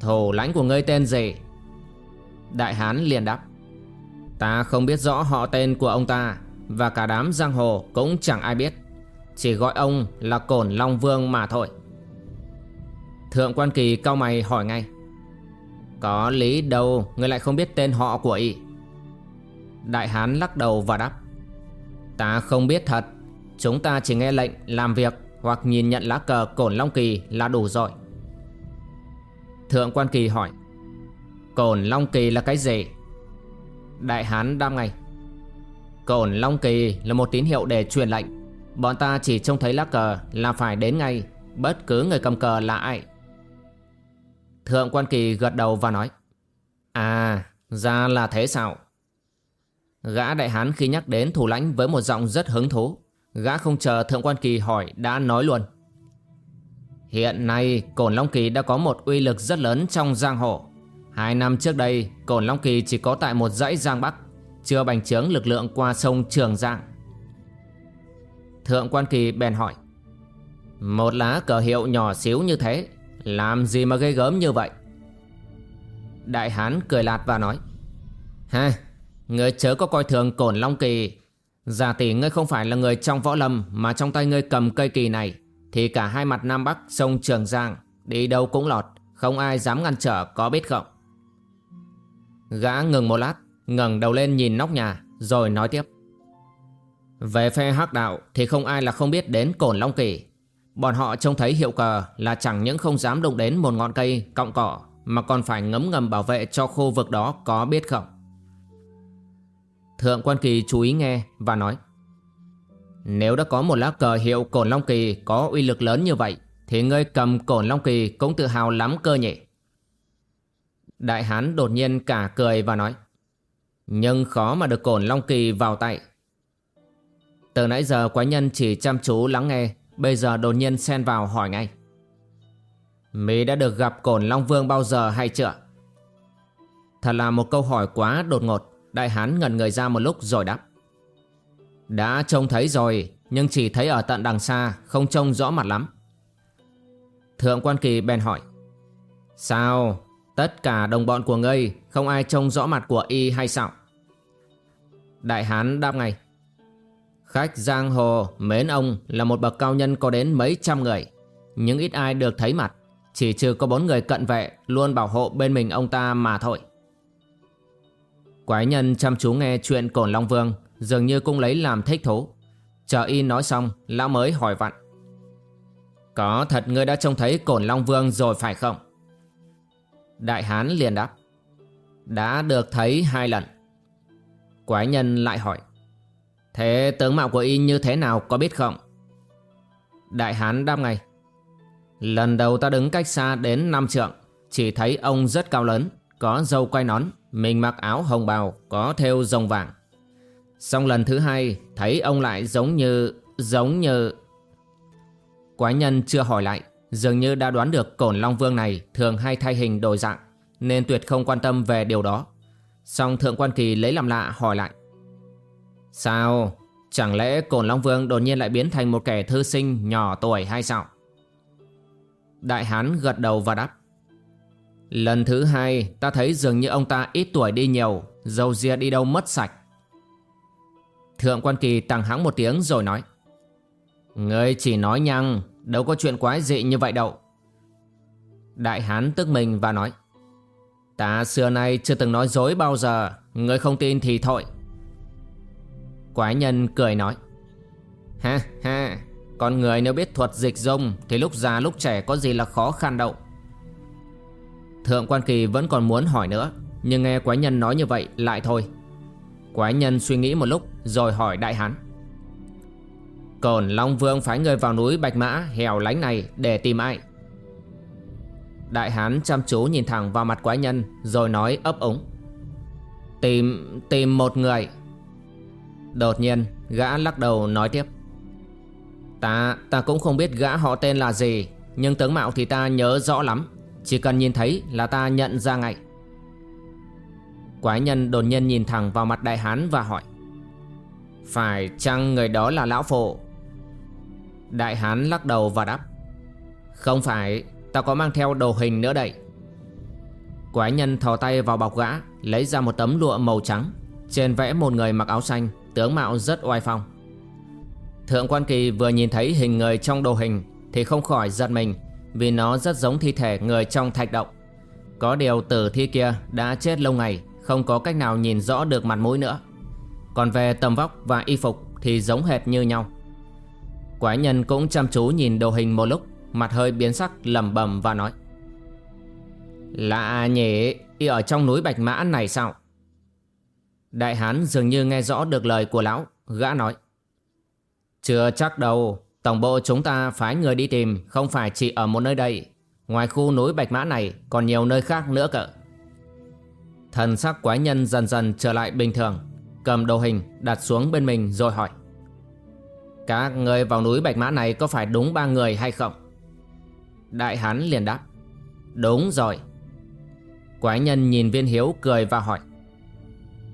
Thủ lãnh của ngươi tên gì? Đại hán liền đáp, Ta không biết rõ họ tên của ông ta, Và cả đám giang hồ cũng chẳng ai biết. Chỉ gọi ông là Cổn Long Vương mà thôi. Thượng quan kỳ cao mày hỏi ngay, Có lý đâu, người lại không biết tên họ của y Đại hán lắc đầu và đáp, Ta không biết thật. Chúng ta chỉ nghe lệnh làm việc Hoặc nhìn nhận lá cờ Cổn Long Kỳ là đủ rồi. Thượng quan kỳ hỏi Cổn Long Kỳ là cái gì? Đại hán đam ngay. Cổn Long Kỳ là một tín hiệu để truyền lệnh. Bọn ta chỉ trông thấy lá cờ là phải đến ngay, Bất cứ người cầm cờ là ai. Thượng quan kỳ gật đầu và nói À ra là thế sao? Gã đại hán khi nhắc đến thủ lãnh với một giọng rất hứng thú, Gã không chờ thượng quan kỳ hỏi đã nói luôn. Hiện nay Cổn Long Kỳ đã có một uy lực rất lớn trong giang hồ. Hai năm trước đây, Cổn Long Kỳ chỉ có tại một dãy giang bắc, Chưa bành trướng lực lượng qua sông Trường Giang. Thượng quan kỳ bèn hỏi, Một lá cờ hiệu nhỏ xíu như thế, Làm gì mà gây gớm như vậy? Đại hán cười lạt và nói Ha Ngươi chớ có coi thường Cổn Long Kỳ. Giả tỷ ngươi không phải là người trong võ lâm Mà trong tay ngươi cầm cây kỳ này, Thì cả hai mặt Nam Bắc sông Trường Giang Đi đâu cũng lọt, Không ai dám ngăn trở, có biết không? Gã ngừng một lát, ngẩng đầu lên nhìn nóc nhà, Rồi nói tiếp. Về phe hắc đạo Thì không ai là không biết đến cổn long kỳ. Bọn họ trông thấy hiệu cờ Là chẳng những không dám đụng đến một ngọn cây, Cọng cỏ, Mà còn phải ngấm ngầm bảo vệ cho khu vực đó có biết không? Thượng quan kỳ chú ý nghe và nói, Nếu đã có một lá cờ hiệu cổn long kỳ Có uy lực lớn như vậy, Thì ngươi cầm cổn long kỳ cũng tự hào lắm cơ nhỉ? Đại hán đột nhiên cả cười và nói, Nhưng khó mà được cổn long kỳ vào tay. Từ nãy giờ quái nhân chỉ chăm chú lắng nghe, Bây giờ đột nhiên xen vào hỏi ngay, Mỹ đã được gặp cổn long vương bao giờ hay chưa? Thật là một câu hỏi quá đột ngột, Đại hán ngẩn người ra một lúc rồi đáp, Đã trông thấy rồi, Nhưng chỉ thấy ở tận đằng xa, Không trông rõ mặt lắm. Thượng quan kỳ bèn hỏi, Sao? Tất cả đồng bọn của ngươi, Không ai trông rõ mặt của y hay sao? Đại hán đáp ngay. Khách giang hồ mến ông là một bậc cao nhân có đến mấy trăm người, Nhưng ít ai được thấy mặt, Chỉ trừ có bốn người cận vệ Luôn bảo hộ bên mình ông ta mà thôi. Quái nhân chăm chú nghe chuyện Cổn Long Vương, Dường như cũng lấy làm thích thú. Chờ y nói xong, Lão mới hỏi vặn. Có thật ngươi đã trông thấy Cổn Long Vương rồi phải không? Đại hán liền đáp, Đã được thấy hai lần. Quái nhân lại hỏi, Thế tướng mạo của y như thế nào có biết không? Đại hán đáp ngay, Lần đầu ta đứng cách xa đến năm trượng, Chỉ thấy ông rất cao lớn, Có dâu quay nón, Mình mặc áo hồng bào, Có thêu rồng vàng. Xong lần thứ hai, Thấy ông lại giống như Giống như Quái nhân chưa hỏi lại Dường như đã đoán được cổn Long Vương này thường hay thay hình đổi dạng, Nên tuyệt không quan tâm về điều đó. Song Thượng Quan Kỳ lấy làm lạ hỏi lại. Sao? Chẳng lẽ cổn Long Vương đột nhiên lại biến thành một kẻ thư sinh nhỏ tuổi hay sao? Đại Hán gật đầu và đáp. Lần thứ hai, ta thấy dường như ông ta ít tuổi đi nhiều Dầu ria đi đâu mất sạch. Thượng Quan Kỳ tăng hắng một tiếng rồi nói. Ngươi chỉ nói nhăng Đâu có chuyện quái dị như vậy đâu. Đại hán tức mình và nói, Ta xưa nay chưa từng nói dối bao giờ, Ngươi không tin thì thôi. Quái nhân cười nói, Ha ha, Con người nếu biết thuật dịch dung Thì lúc già lúc trẻ có gì là khó khăn đâu. Thượng quan kỳ vẫn còn muốn hỏi nữa, Nhưng nghe quái nhân nói như vậy lại thôi. Quái nhân suy nghĩ một lúc Rồi hỏi đại hán Cổn Long Vương phái người vào núi Bạch Mã hẻo lánh này để tìm ai? Đại hán chăm chú nhìn thẳng vào mặt quái nhân Rồi nói ấp úng. Tìm, tìm một người. Đột nhiên gã lắc đầu nói tiếp. Ta, ta cũng không biết gã họ tên là gì Nhưng tướng mạo thì ta nhớ rõ lắm. Chỉ cần nhìn thấy là ta nhận ra ngay. Quái nhân đột nhiên nhìn thẳng vào mặt đại hán và hỏi. Phải chăng người đó là lão phổ? Đại hán lắc đầu và đáp, Không phải, Ta có mang theo đồ hình nữa đây. Quái nhân thò tay vào bọc gã, Lấy ra một tấm lụa màu trắng, Trên vẽ một người mặc áo xanh, Tướng mạo rất oai phong. Thượng quan kỳ vừa nhìn thấy hình người trong đồ hình Thì không khỏi giật mình, Vì nó rất giống thi thể người trong thạch động. Có điều tử thi kia đã chết lâu ngày, Không có cách nào nhìn rõ được mặt mũi nữa. Còn về tầm vóc và y phục Thì giống hệt như nhau. Quái nhân cũng chăm chú nhìn đồ hình một lúc, Mặt hơi biến sắc lầm bầm và nói. Lạ nhỉ, Y ở trong núi Bạch Mã này sao? Đại hán dường như nghe rõ được lời của lão, Gã nói. Chưa chắc đâu, Tổng bộ chúng ta phái người đi tìm, Không phải chỉ ở một nơi đây. Ngoài khu núi Bạch Mã này, Còn nhiều nơi khác nữa cỡ Thần sắc quái nhân dần dần trở lại bình thường, Cầm đồ hình đặt xuống bên mình rồi hỏi. Các người vào núi Bạch Mã này có phải đúng ba người hay không? Đại hán liền đáp, Đúng rồi Quái nhân nhìn viên hiếu cười và hỏi,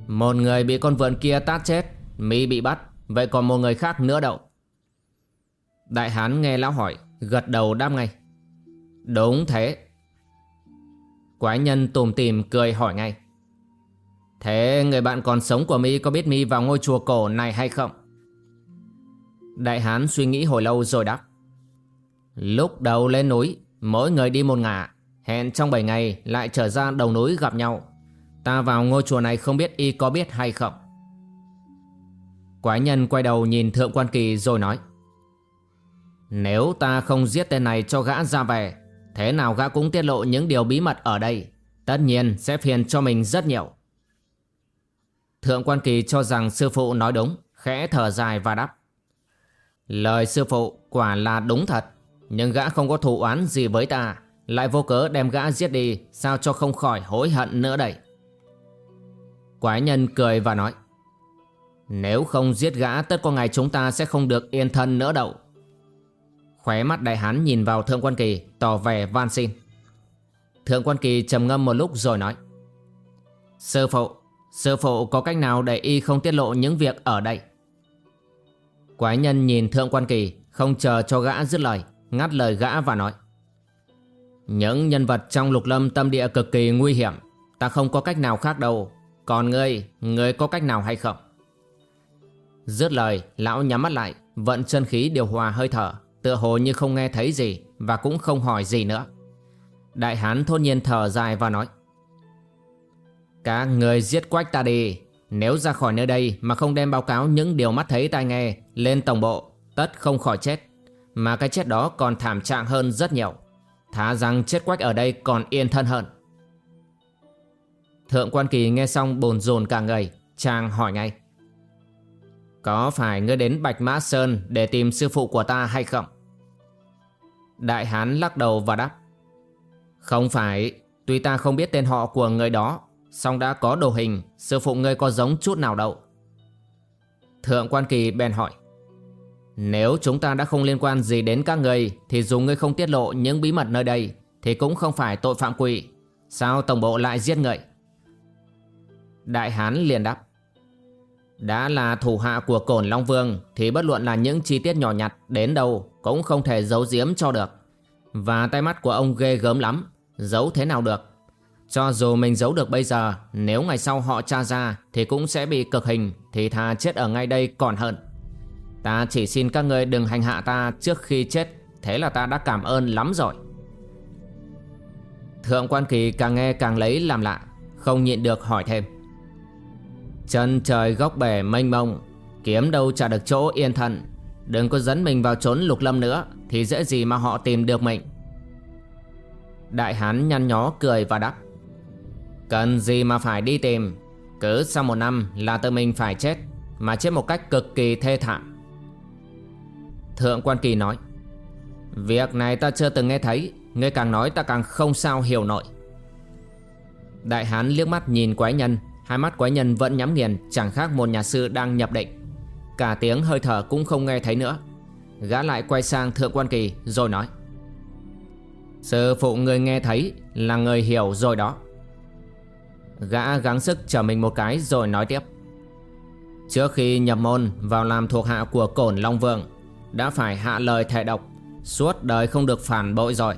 Một người bị con vượn kia tát chết, Mỹ bị bắt, Vậy còn một người khác nữa đâu Đại hán nghe lão hỏi, Gật đầu đáp ngay, Đúng thế Quái nhân tùm tìm cười hỏi ngay, Thế người bạn còn sống của mi có biết mi vào ngôi chùa cổ này hay không? Đại hán suy nghĩ hồi lâu rồi đáp. Lúc đầu lên núi, Mỗi người đi một ngả, Hẹn trong 7 ngày lại trở ra đầu núi gặp nhau. Ta vào ngôi chùa này không biết y có biết hay không. Quái nhân quay đầu nhìn Thượng Quan Kỳ rồi nói. Nếu ta không giết tên này cho gã ra về Thế nào gã cũng tiết lộ những điều bí mật ở đây. Tất nhiên sẽ phiền cho mình rất nhiều. Thượng Quan Kỳ cho rằng sư phụ nói đúng, Khẽ thở dài và đáp. Lời sư phụ quả là đúng thật, Nhưng gã không có thù oán gì với ta. Lại vô cớ đem gã giết đi, Sao cho không khỏi hối hận nữa đây? Quái nhân cười và nói, Nếu không giết gã, Tất có ngày chúng ta sẽ không được yên thân nữa đâu. Khóe mắt đại hán nhìn vào Thượng Quan Kỳ, Tỏ vẻ van xin. Thượng Quan Kỳ trầm ngâm một lúc rồi nói, Sư phụ Sư phụ có cách nào để y không tiết lộ những việc ở đây? Quái nhân nhìn Thượng Quan Kỳ Không chờ cho gã dứt lời Ngắt lời gã và nói. Những nhân vật trong lục lâm tâm địa cực kỳ nguy hiểm Ta không có cách nào khác đâu. Còn ngươi, ngươi có cách nào hay không? Dứt lời Lão nhắm mắt lại Vận chân khí điều hòa hơi thở Tựa hồ như không nghe thấy gì Và cũng không hỏi gì nữa. Đại hán thôn nhiên thở dài và nói. Các người giết quách ta đi nếu ra khỏi nơi đây Mà không đem báo cáo những điều mắt thấy tai nghe Lên tổng bộ, Tất không khỏi chết. Mà cái chết đó còn thảm trạng hơn rất nhiều. Thá rằng chết quách ở đây còn yên thân hơn. Thượng quan kỳ nghe xong bồn rồn cả người, Chàng hỏi ngay. Có phải ngươi đến Bạch Mã Sơn Để tìm sư phụ của ta hay không? Đại hán lắc đầu và đáp. Không phải, Tuy ta không biết tên họ của người đó song đã có đồ hình, Sư phụ ngươi có giống chút nào đâu. Thượng quan kỳ bèn hỏi, Nếu chúng ta đã không liên quan gì đến các người Thì dù ngươi không tiết lộ những bí mật nơi đây, Thì cũng không phải tội phạm quỷ. Sao tổng bộ lại giết người Đại hán liền đáp, Đã là thủ hạ của cổn Long Vương, Thì bất luận là những chi tiết nhỏ nhặt đến đâu Cũng không thể giấu giếm cho được. Và tay mắt của ông ghê gớm lắm, Giấu thế nào được? Cho dù mình giấu được bây giờ, Nếu ngày sau họ tra ra Thì cũng sẽ bị cực hình, Thì thà chết ở ngay đây còn hơn. Ta chỉ xin các ngươi đừng hành hạ ta trước khi chết, Thế là ta đã cảm ơn lắm rồi. Thượng quan kỳ càng nghe càng lấy làm lạ, Không nhịn được hỏi thêm. Chân trời góc bể mênh mông, Kiếm đâu trả được chỗ yên thận Đừng có dẫn mình vào trốn lục lâm nữa, Thì dễ gì mà họ tìm được mình. Đại hán nhăn nhó cười và đáp. Cần gì mà phải đi tìm? Cứ sau một năm là tự mình phải chết, Mà chết một cách cực kỳ thê thảm. Thượng quan kỳ nói, Việc này ta chưa từng nghe thấy, Ngươi càng nói ta càng không sao hiểu nổi. Đại hán liếc mắt nhìn quái nhân, Hai mắt quái nhân vẫn nhắm nghiền, Chẳng khác một nhà sư đang nhập định. Cả tiếng hơi thở cũng không nghe thấy nữa. Gã lại quay sang thượng quan kỳ Rồi nói, Sư phụ người nghe thấy Là người hiểu rồi đó. Gã gắng sức trở mình một cái Rồi nói tiếp. Trước khi nhập môn vào làm thuộc hạ của cổn Long Vương, Đã phải hạ lời thệ độc, Suốt đời không được phản bội rồi.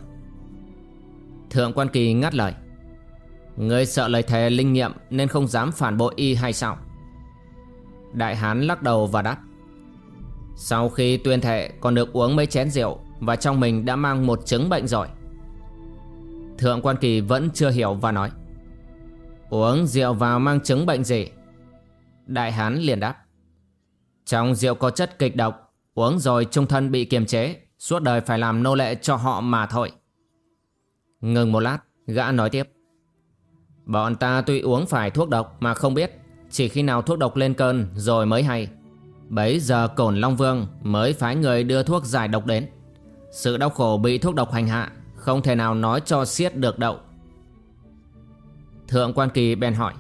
Thượng quan kỳ ngắt lời. Ngươi sợ lời thề linh nghiệm Nên không dám phản bội y hay sao? Đại hán lắc đầu và đáp. Sau khi tuyên thệ còn được uống mấy chén rượu Và trong mình đã mang một chứng bệnh rồi. Thượng quan kỳ vẫn chưa hiểu và nói. Uống rượu vào mang chứng bệnh gì? Đại hán liền đáp. Trong rượu có chất kịch độc, Uống rồi trung thân bị kiềm chế, Suốt đời phải làm nô lệ cho họ mà thôi. Ngừng một lát, Gã nói tiếp. Bọn ta tuy uống phải thuốc độc mà không biết, Chỉ khi nào thuốc độc lên cơn rồi mới hay. Bấy giờ cổn Long Vương mới phái người đưa thuốc giải độc đến. Sự đau khổ bị thuốc độc hành hạ, Không thể nào nói cho xiết được đậu Thượng quan kỳ bèn hỏi,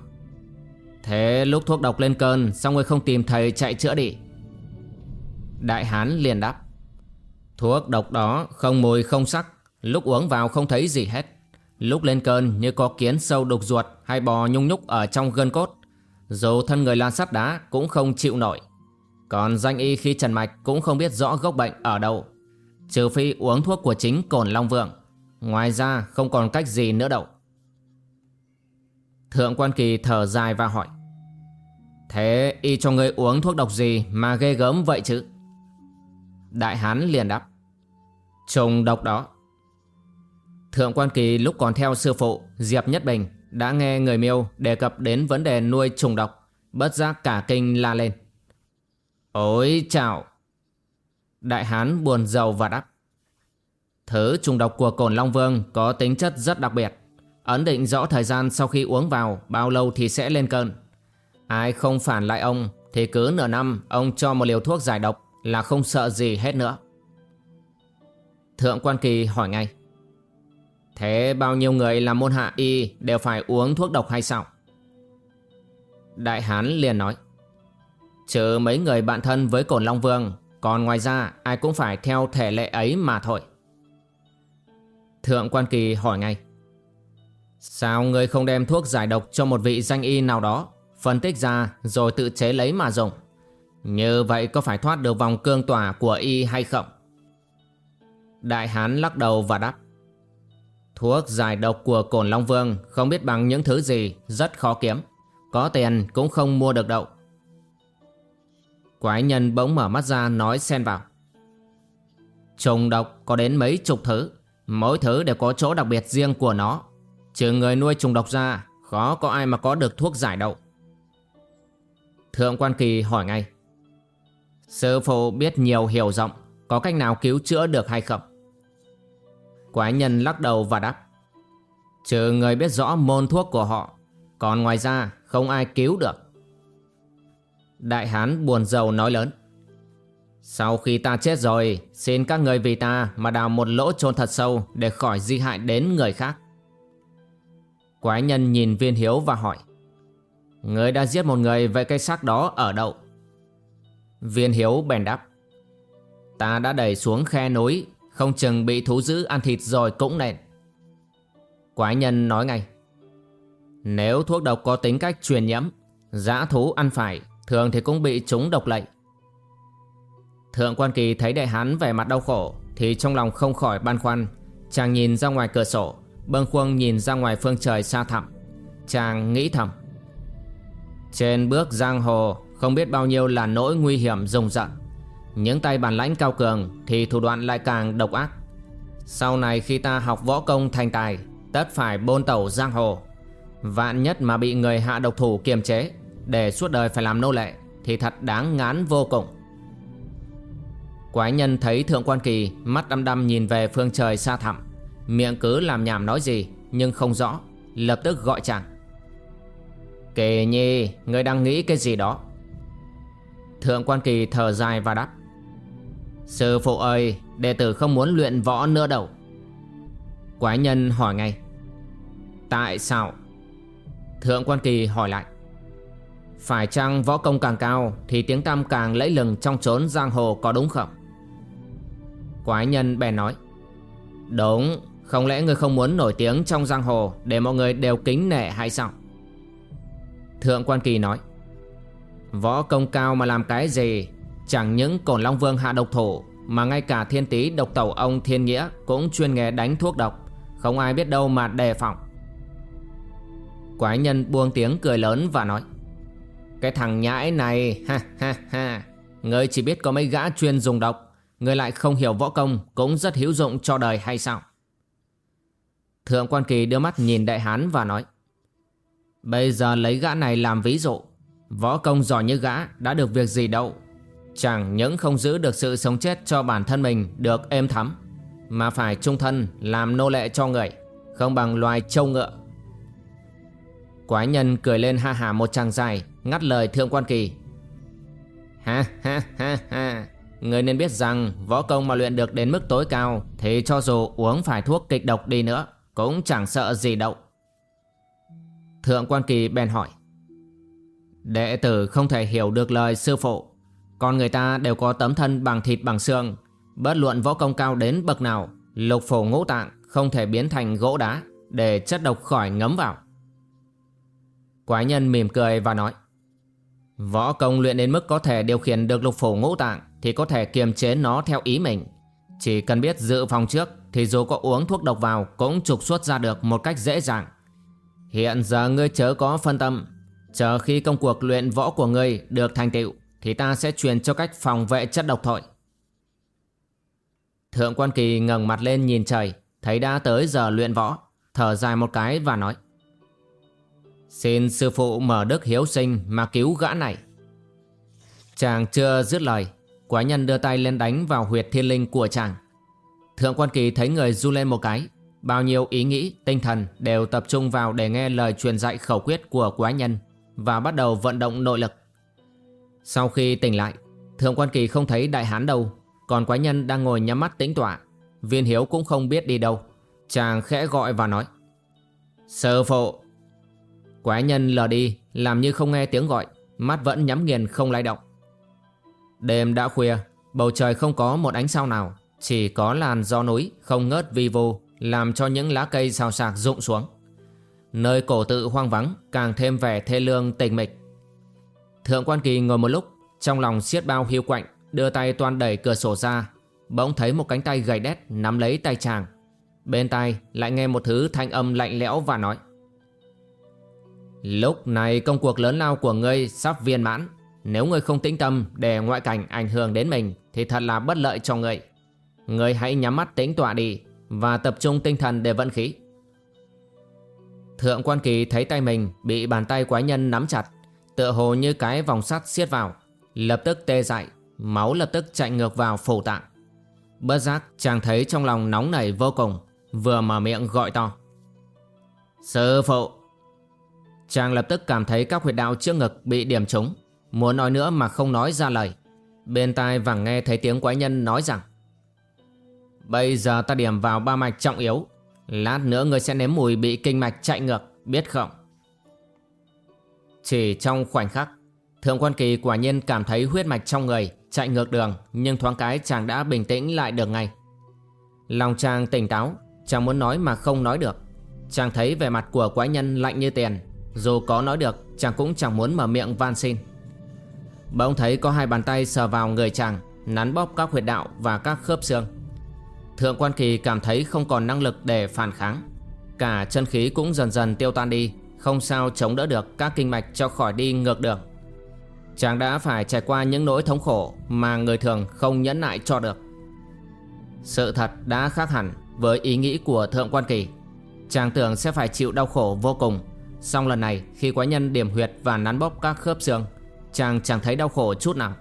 Thế lúc thuốc độc lên cơn, Sao ngươi không tìm thầy chạy chữa đi? Đại hán liền đáp, Thuốc độc đó không mùi không sắc, Lúc uống vào không thấy gì hết. Lúc lên cơn như có kiến sâu đục ruột Hay bò nhung nhúc ở trong gân cốt, Dù thân người lan sắt đá cũng không chịu nổi. Còn danh y khi trần mạch Cũng không biết rõ gốc bệnh ở đâu, Trừ phi uống thuốc của chính cổn long vượng Ngoài ra không còn cách gì nữa đâu. Thượng quan kỳ thở dài và hỏi, Thế y cho ngươi uống thuốc độc gì mà ghê gớm vậy chứ? Đại hán liền đáp, Trùng độc đó. Thượng quan kỳ lúc còn theo sư phụ Diệp Nhất Bình đã nghe người miêu đề cập đến vấn đề nuôi trùng độc Bất giác cả kinh la lên. Ôi chào. Đại hán buồn giàu và đáp, Thứ trùng độc của cổn Long Vương có tính chất rất đặc biệt. Ấn định rõ thời gian sau khi uống vào, bao lâu thì sẽ lên cơn. Ai không phản lại ông, thì cứ nửa năm, ông cho một liều thuốc giải độc là không sợ gì hết nữa. Thượng quan kỳ hỏi ngay, Thế bao nhiêu người làm môn hạ y đều phải uống thuốc độc hay sao? Đại Hán liền nói, Trừ mấy người bạn thân với Cổn Long Vương, Còn ngoài ra ai cũng phải theo thể lệ ấy mà thôi. Thượng quan kỳ hỏi ngay Sao người không đem thuốc giải độc cho một vị danh y nào đó Phân tích ra rồi tự chế lấy mà dùng Như vậy có phải thoát được vòng cương tỏa của y hay không? Đại Hán lắc đầu và đáp Thuốc giải độc của Cổn Long Vương không biết bằng những thứ gì, rất khó kiếm. Có tiền cũng không mua được đậu. Quái nhân bỗng mở mắt ra nói xen vào. Trùng độc có đến mấy chục thứ. Mỗi thứ đều có chỗ đặc biệt riêng của nó. Trừ người nuôi trùng độc ra, khó có ai mà có được thuốc giải độc. Thượng quan kỳ hỏi ngay. Sư phụ biết nhiều hiểu rộng, có cách nào cứu chữa được hay không? Quái nhân lắc đầu và đáp Trừ người biết rõ môn thuốc của họ Còn ngoài ra không ai cứu được Đại hán buồn rầu nói lớn Sau khi ta chết rồi Xin các người vì ta mà đào một lỗ chôn thật sâu Để khỏi di hại đến người khác Quái nhân nhìn viên hiếu và hỏi, Người đã giết một người vậy cây xác đó ở đâu? Viên hiếu bèn đáp, Ta đã đẩy xuống khe núi, không chừng bị thú dữ ăn thịt rồi cũng nên. Quái nhân nói ngay, Nếu thuốc độc có tính cách truyền nhiễm Giã thú ăn phải, Thường thì cũng bị chúng độc lệnh Thượng quan kỳ thấy đại hán vẻ mặt đau khổ Thì trong lòng không khỏi băn khoăn, Chàng nhìn ra ngoài cửa sổ Bâng khuâng nhìn ra ngoài phương trời xa thẳm. Chàng nghĩ thầm. Trên bước giang hồ, Không biết bao nhiêu là nỗi nguy hiểm rùng rợn. Những tay bản lãnh cao cường Thì thủ đoạn lại càng độc ác. Sau này khi ta học võ công thành tài, Tất phải bôn tẩu giang hồ. Vạn nhất mà bị người hạ độc thủ kiềm chế, Để suốt đời phải làm nô lệ, Thì thật đáng ngán vô cùng. Quái nhân thấy thượng quan kỳ Mắt đăm đăm nhìn về phương trời xa thẳm. Miệng cứ làm nhảm nói gì, Nhưng không rõ, Lập tức gọi chàng. Kỳ nhi Ngươi đang nghĩ cái gì đó? Thượng quan kỳ thở dài và đáp. Sư phụ ơi, Đệ tử không muốn luyện võ nữa đâu. Quái nhân hỏi ngay. Tại sao? Thượng quan kỳ hỏi lại. Phải chăng võ công càng cao Thì tiếng tăm càng lẫy lừng trong chốn giang hồ có đúng không? Quái nhân bèn nói. Đúng không lẽ ngươi không muốn nổi tiếng trong giang hồ Để mọi người đều kính nể hay sao? Thượng quan kỳ nói, Võ công cao mà làm cái gì? Chẳng những cổn Long Vương hạ độc thủ, Mà ngay cả thiên tý độc tẩu ông Thiên Nghĩa Cũng chuyên nghề đánh thuốc độc. Không ai biết đâu mà đề phòng. Quái nhân buông tiếng cười lớn và nói, Cái thằng nhãi này, ha ha ha, Ngươi chỉ biết có mấy gã chuyên dùng độc, Ngươi lại không hiểu võ công Cũng rất hữu dụng cho đời hay sao? Thượng quan kỳ đưa mắt nhìn đại hán và nói, Bây giờ lấy gã này làm ví dụ. Võ công giỏi như gã đã được việc gì đâu? Chẳng những không giữ được sự sống chết cho bản thân mình được êm thắm, Mà phải trung thân làm nô lệ cho người, Không bằng loài trâu ngựa. Quái nhân cười lên ha hà một tràng dài, Ngắt lời thượng quan kỳ. Ha ha ha ha. Người nên biết rằng võ công mà luyện được đến mức tối cao Thì cho dù uống phải thuốc kịch độc đi nữa cũng chẳng sợ gì đâu. Thượng quan kỳ bèn hỏi. Đệ tử không thể hiểu được lời sư phụ. Con người ta đều có tấm thân bằng thịt bằng xương. Bất luận võ công cao đến bậc nào, Lục phổ ngũ tạng không thể biến thành gỗ đá Để chất độc khỏi ngấm vào. Quái nhân mỉm cười và nói. Võ công luyện đến mức có thể điều khiển được lục phổ ngũ tạng Thì có thể kiềm chế nó theo ý mình. Chỉ cần biết dự phòng trước thì dù có uống thuốc độc vào Cũng trục xuất ra được một cách dễ dàng. Hiện giờ ngươi chớ có phân tâm. Chờ khi công cuộc luyện võ của ngươi được thành tựu, Thì ta sẽ truyền cho cách phòng vệ chất độc thôi Thượng quan kỳ ngẩng mặt lên nhìn trời, Thấy đã tới giờ luyện võ, Thở dài một cái và nói, Xin sư phụ mở đức hiếu sinh mà cứu gã này. Chàng chưa dứt lời, Quái nhân đưa tay lên đánh vào huyệt thiên linh của chàng. Thượng quan kỳ thấy người du lên một cái Bao nhiêu ý nghĩ, tinh thần đều tập trung vào để nghe lời truyền dạy khẩu quyết của quái nhân và bắt đầu vận động nội lực. Sau khi tỉnh lại, Thượng Quan Kỳ không thấy đại hán đâu, còn quái nhân đang ngồi nhắm mắt tĩnh tọa. Viên Hiếu cũng không biết đi đâu. Chàng khẽ gọi và nói Sư phụ Quái nhân lờ đi Làm như không nghe tiếng gọi Mắt vẫn nhắm nghiền không lay động Đêm đã khuya Bầu trời không có một ánh sao nào chỉ có làn gió núi không ngớt vi vô Làm cho những lá cây xào xạc rụng xuống. Nơi cổ tự hoang vắng càng thêm vẻ thê lương tình mịch. Thượng quan kỳ ngồi một lúc, Trong lòng siết bao hiu quạnh, Đưa tay toan đẩy cửa sổ ra, Bỗng thấy một cánh tay gầy đét nắm lấy tay chàng. Bên tai lại nghe một thứ thanh âm lạnh lẽo và nói, Lúc này công cuộc lớn lao của ngươi sắp viên mãn. Nếu ngươi không tĩnh tâm để ngoại cảnh ảnh hưởng đến mình, Thì thật là bất lợi cho ngươi người hãy nhắm mắt tĩnh tọa đi Và tập trung tinh thần để vận khí. Thượng quan kỳ thấy tay mình bị bàn tay quái nhân nắm chặt, Tựa hồ như cái vòng sắt siết vào, Lập tức tê dại, Máu lập tức chạy ngược vào phủ tạng. Bất giác, chàng thấy trong lòng nóng nảy vô cùng, Vừa mở miệng gọi to. Sư phụ! Chàng lập tức cảm thấy các huyệt đạo trước ngực bị điểm trúng, Muốn nói nữa mà không nói ra lời. Bên tai vẳng nghe thấy tiếng quái nhân nói rằng Bây giờ ta điểm vào ba mạch trọng yếu. Lát nữa ngươi sẽ nếm mùi bị kinh mạch chạy ngược, Biết không? Chỉ trong khoảnh khắc, Thượng quan kỳ quả nhiên cảm thấy huyết mạch trong người Chạy ngược đường, Nhưng thoáng cái chàng đã bình tĩnh lại được ngay. Lòng chàng tỉnh táo, Chàng muốn nói mà không nói được. Chàng thấy vẻ mặt của quái nhân lạnh như tiền. Dù có nói được, Chàng cũng chẳng muốn mở miệng van xin. Bỗng thấy có hai bàn tay sờ vào người chàng, Nắn bóp các huyệt đạo và các khớp xương. Thượng quan kỳ cảm thấy không còn năng lực để phản kháng. Cả chân khí cũng dần dần tiêu tan đi, Không sao chống đỡ được các kinh mạch cho khỏi đi ngược đường. Chàng đã phải trải qua những nỗi thống khổ Mà người thường không nhẫn nại cho được. Sự thật đã khác hẳn Với ý nghĩ của Thượng Quan Kỳ. Chàng tưởng sẽ phải chịu đau khổ vô cùng. Song lần này, khi quái nhân điểm huyệt Và nắn bóp các khớp xương, Chàng chẳng thấy đau khổ chút nào.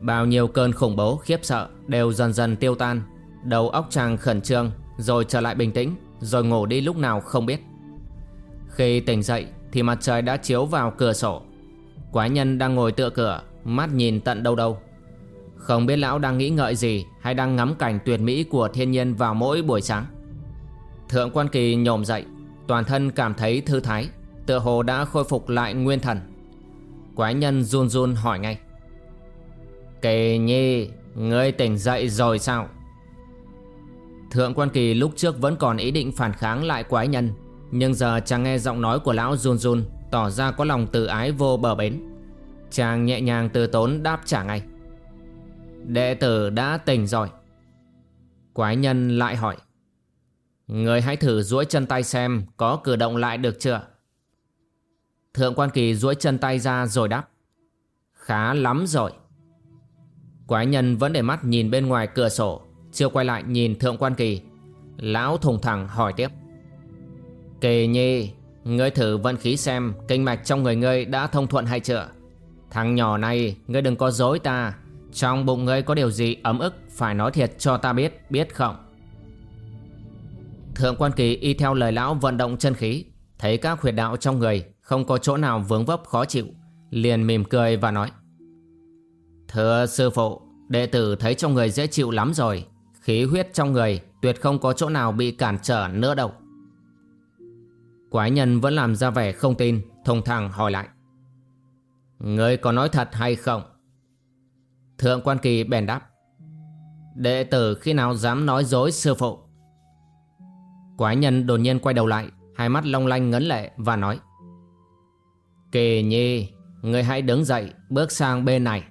Bao nhiêu cơn khủng bố khiếp sợ Đều dần dần tiêu tan. Đầu óc chàng khẩn trương, Rồi trở lại bình tĩnh, Rồi ngủ đi lúc nào không biết. Khi tỉnh dậy Thì mặt trời đã chiếu vào cửa sổ. Quái nhân đang ngồi tựa cửa, Mắt nhìn tận đâu đâu. Không biết lão đang nghĩ ngợi gì Hay đang ngắm cảnh tuyệt mỹ của thiên nhiên vào mỗi buổi sáng. Thượng quan kỳ nhổm dậy, Toàn thân cảm thấy thư thái, Tựa hồ đã khôi phục lại nguyên thần. Quái nhân run run hỏi ngay. Kỳ nhi, Ngươi tỉnh dậy rồi sao? Thượng quan kỳ lúc trước vẫn còn ý định phản kháng lại quái nhân, Nhưng giờ chàng nghe giọng nói của lão run run Tỏ ra có lòng từ ái vô bờ bến. Chàng nhẹ nhàng từ tốn đáp trả ngay. Đệ tử đã tỉnh rồi. Quái nhân lại hỏi. Người hãy thử duỗi chân tay xem Có cử động lại được chưa? Thượng quan kỳ duỗi chân tay ra rồi đáp. Khá lắm rồi. Quái nhân vẫn để mắt nhìn bên ngoài cửa sổ. Chưa quay lại nhìn thượng quan kỳ, Lão thùng thẳng hỏi tiếp. Kỳ nhi, Ngươi thử vận khí xem Kinh mạch trong người ngươi đã thông thuận hay chưa? Thằng nhỏ này, Ngươi đừng có dối ta. Trong bụng ngươi có điều gì ấm ức, Phải nói thiệt cho ta biết Biết không? Thượng quan kỳ y theo lời lão vận động chân khí, Thấy các huyệt đạo trong người Không có chỗ nào vướng vấp khó chịu, Liền mỉm cười và nói. Thưa sư phụ, Đệ tử thấy trong người dễ chịu lắm rồi. Khí huyết trong người, Tuyệt không có chỗ nào bị cản trở nữa đâu Quái nhân vẫn làm ra vẻ không tin, Thông thẳng hỏi lại. Ngươi có nói thật hay không? Thượng quan kỳ bèn đáp. Đệ tử khi nào dám nói dối sư phụ? Quái nhân đột nhiên quay đầu lại, Hai mắt long lanh ngấn lệ và nói. Kỳ nhi Ngươi hãy đứng dậy, bước sang bên này.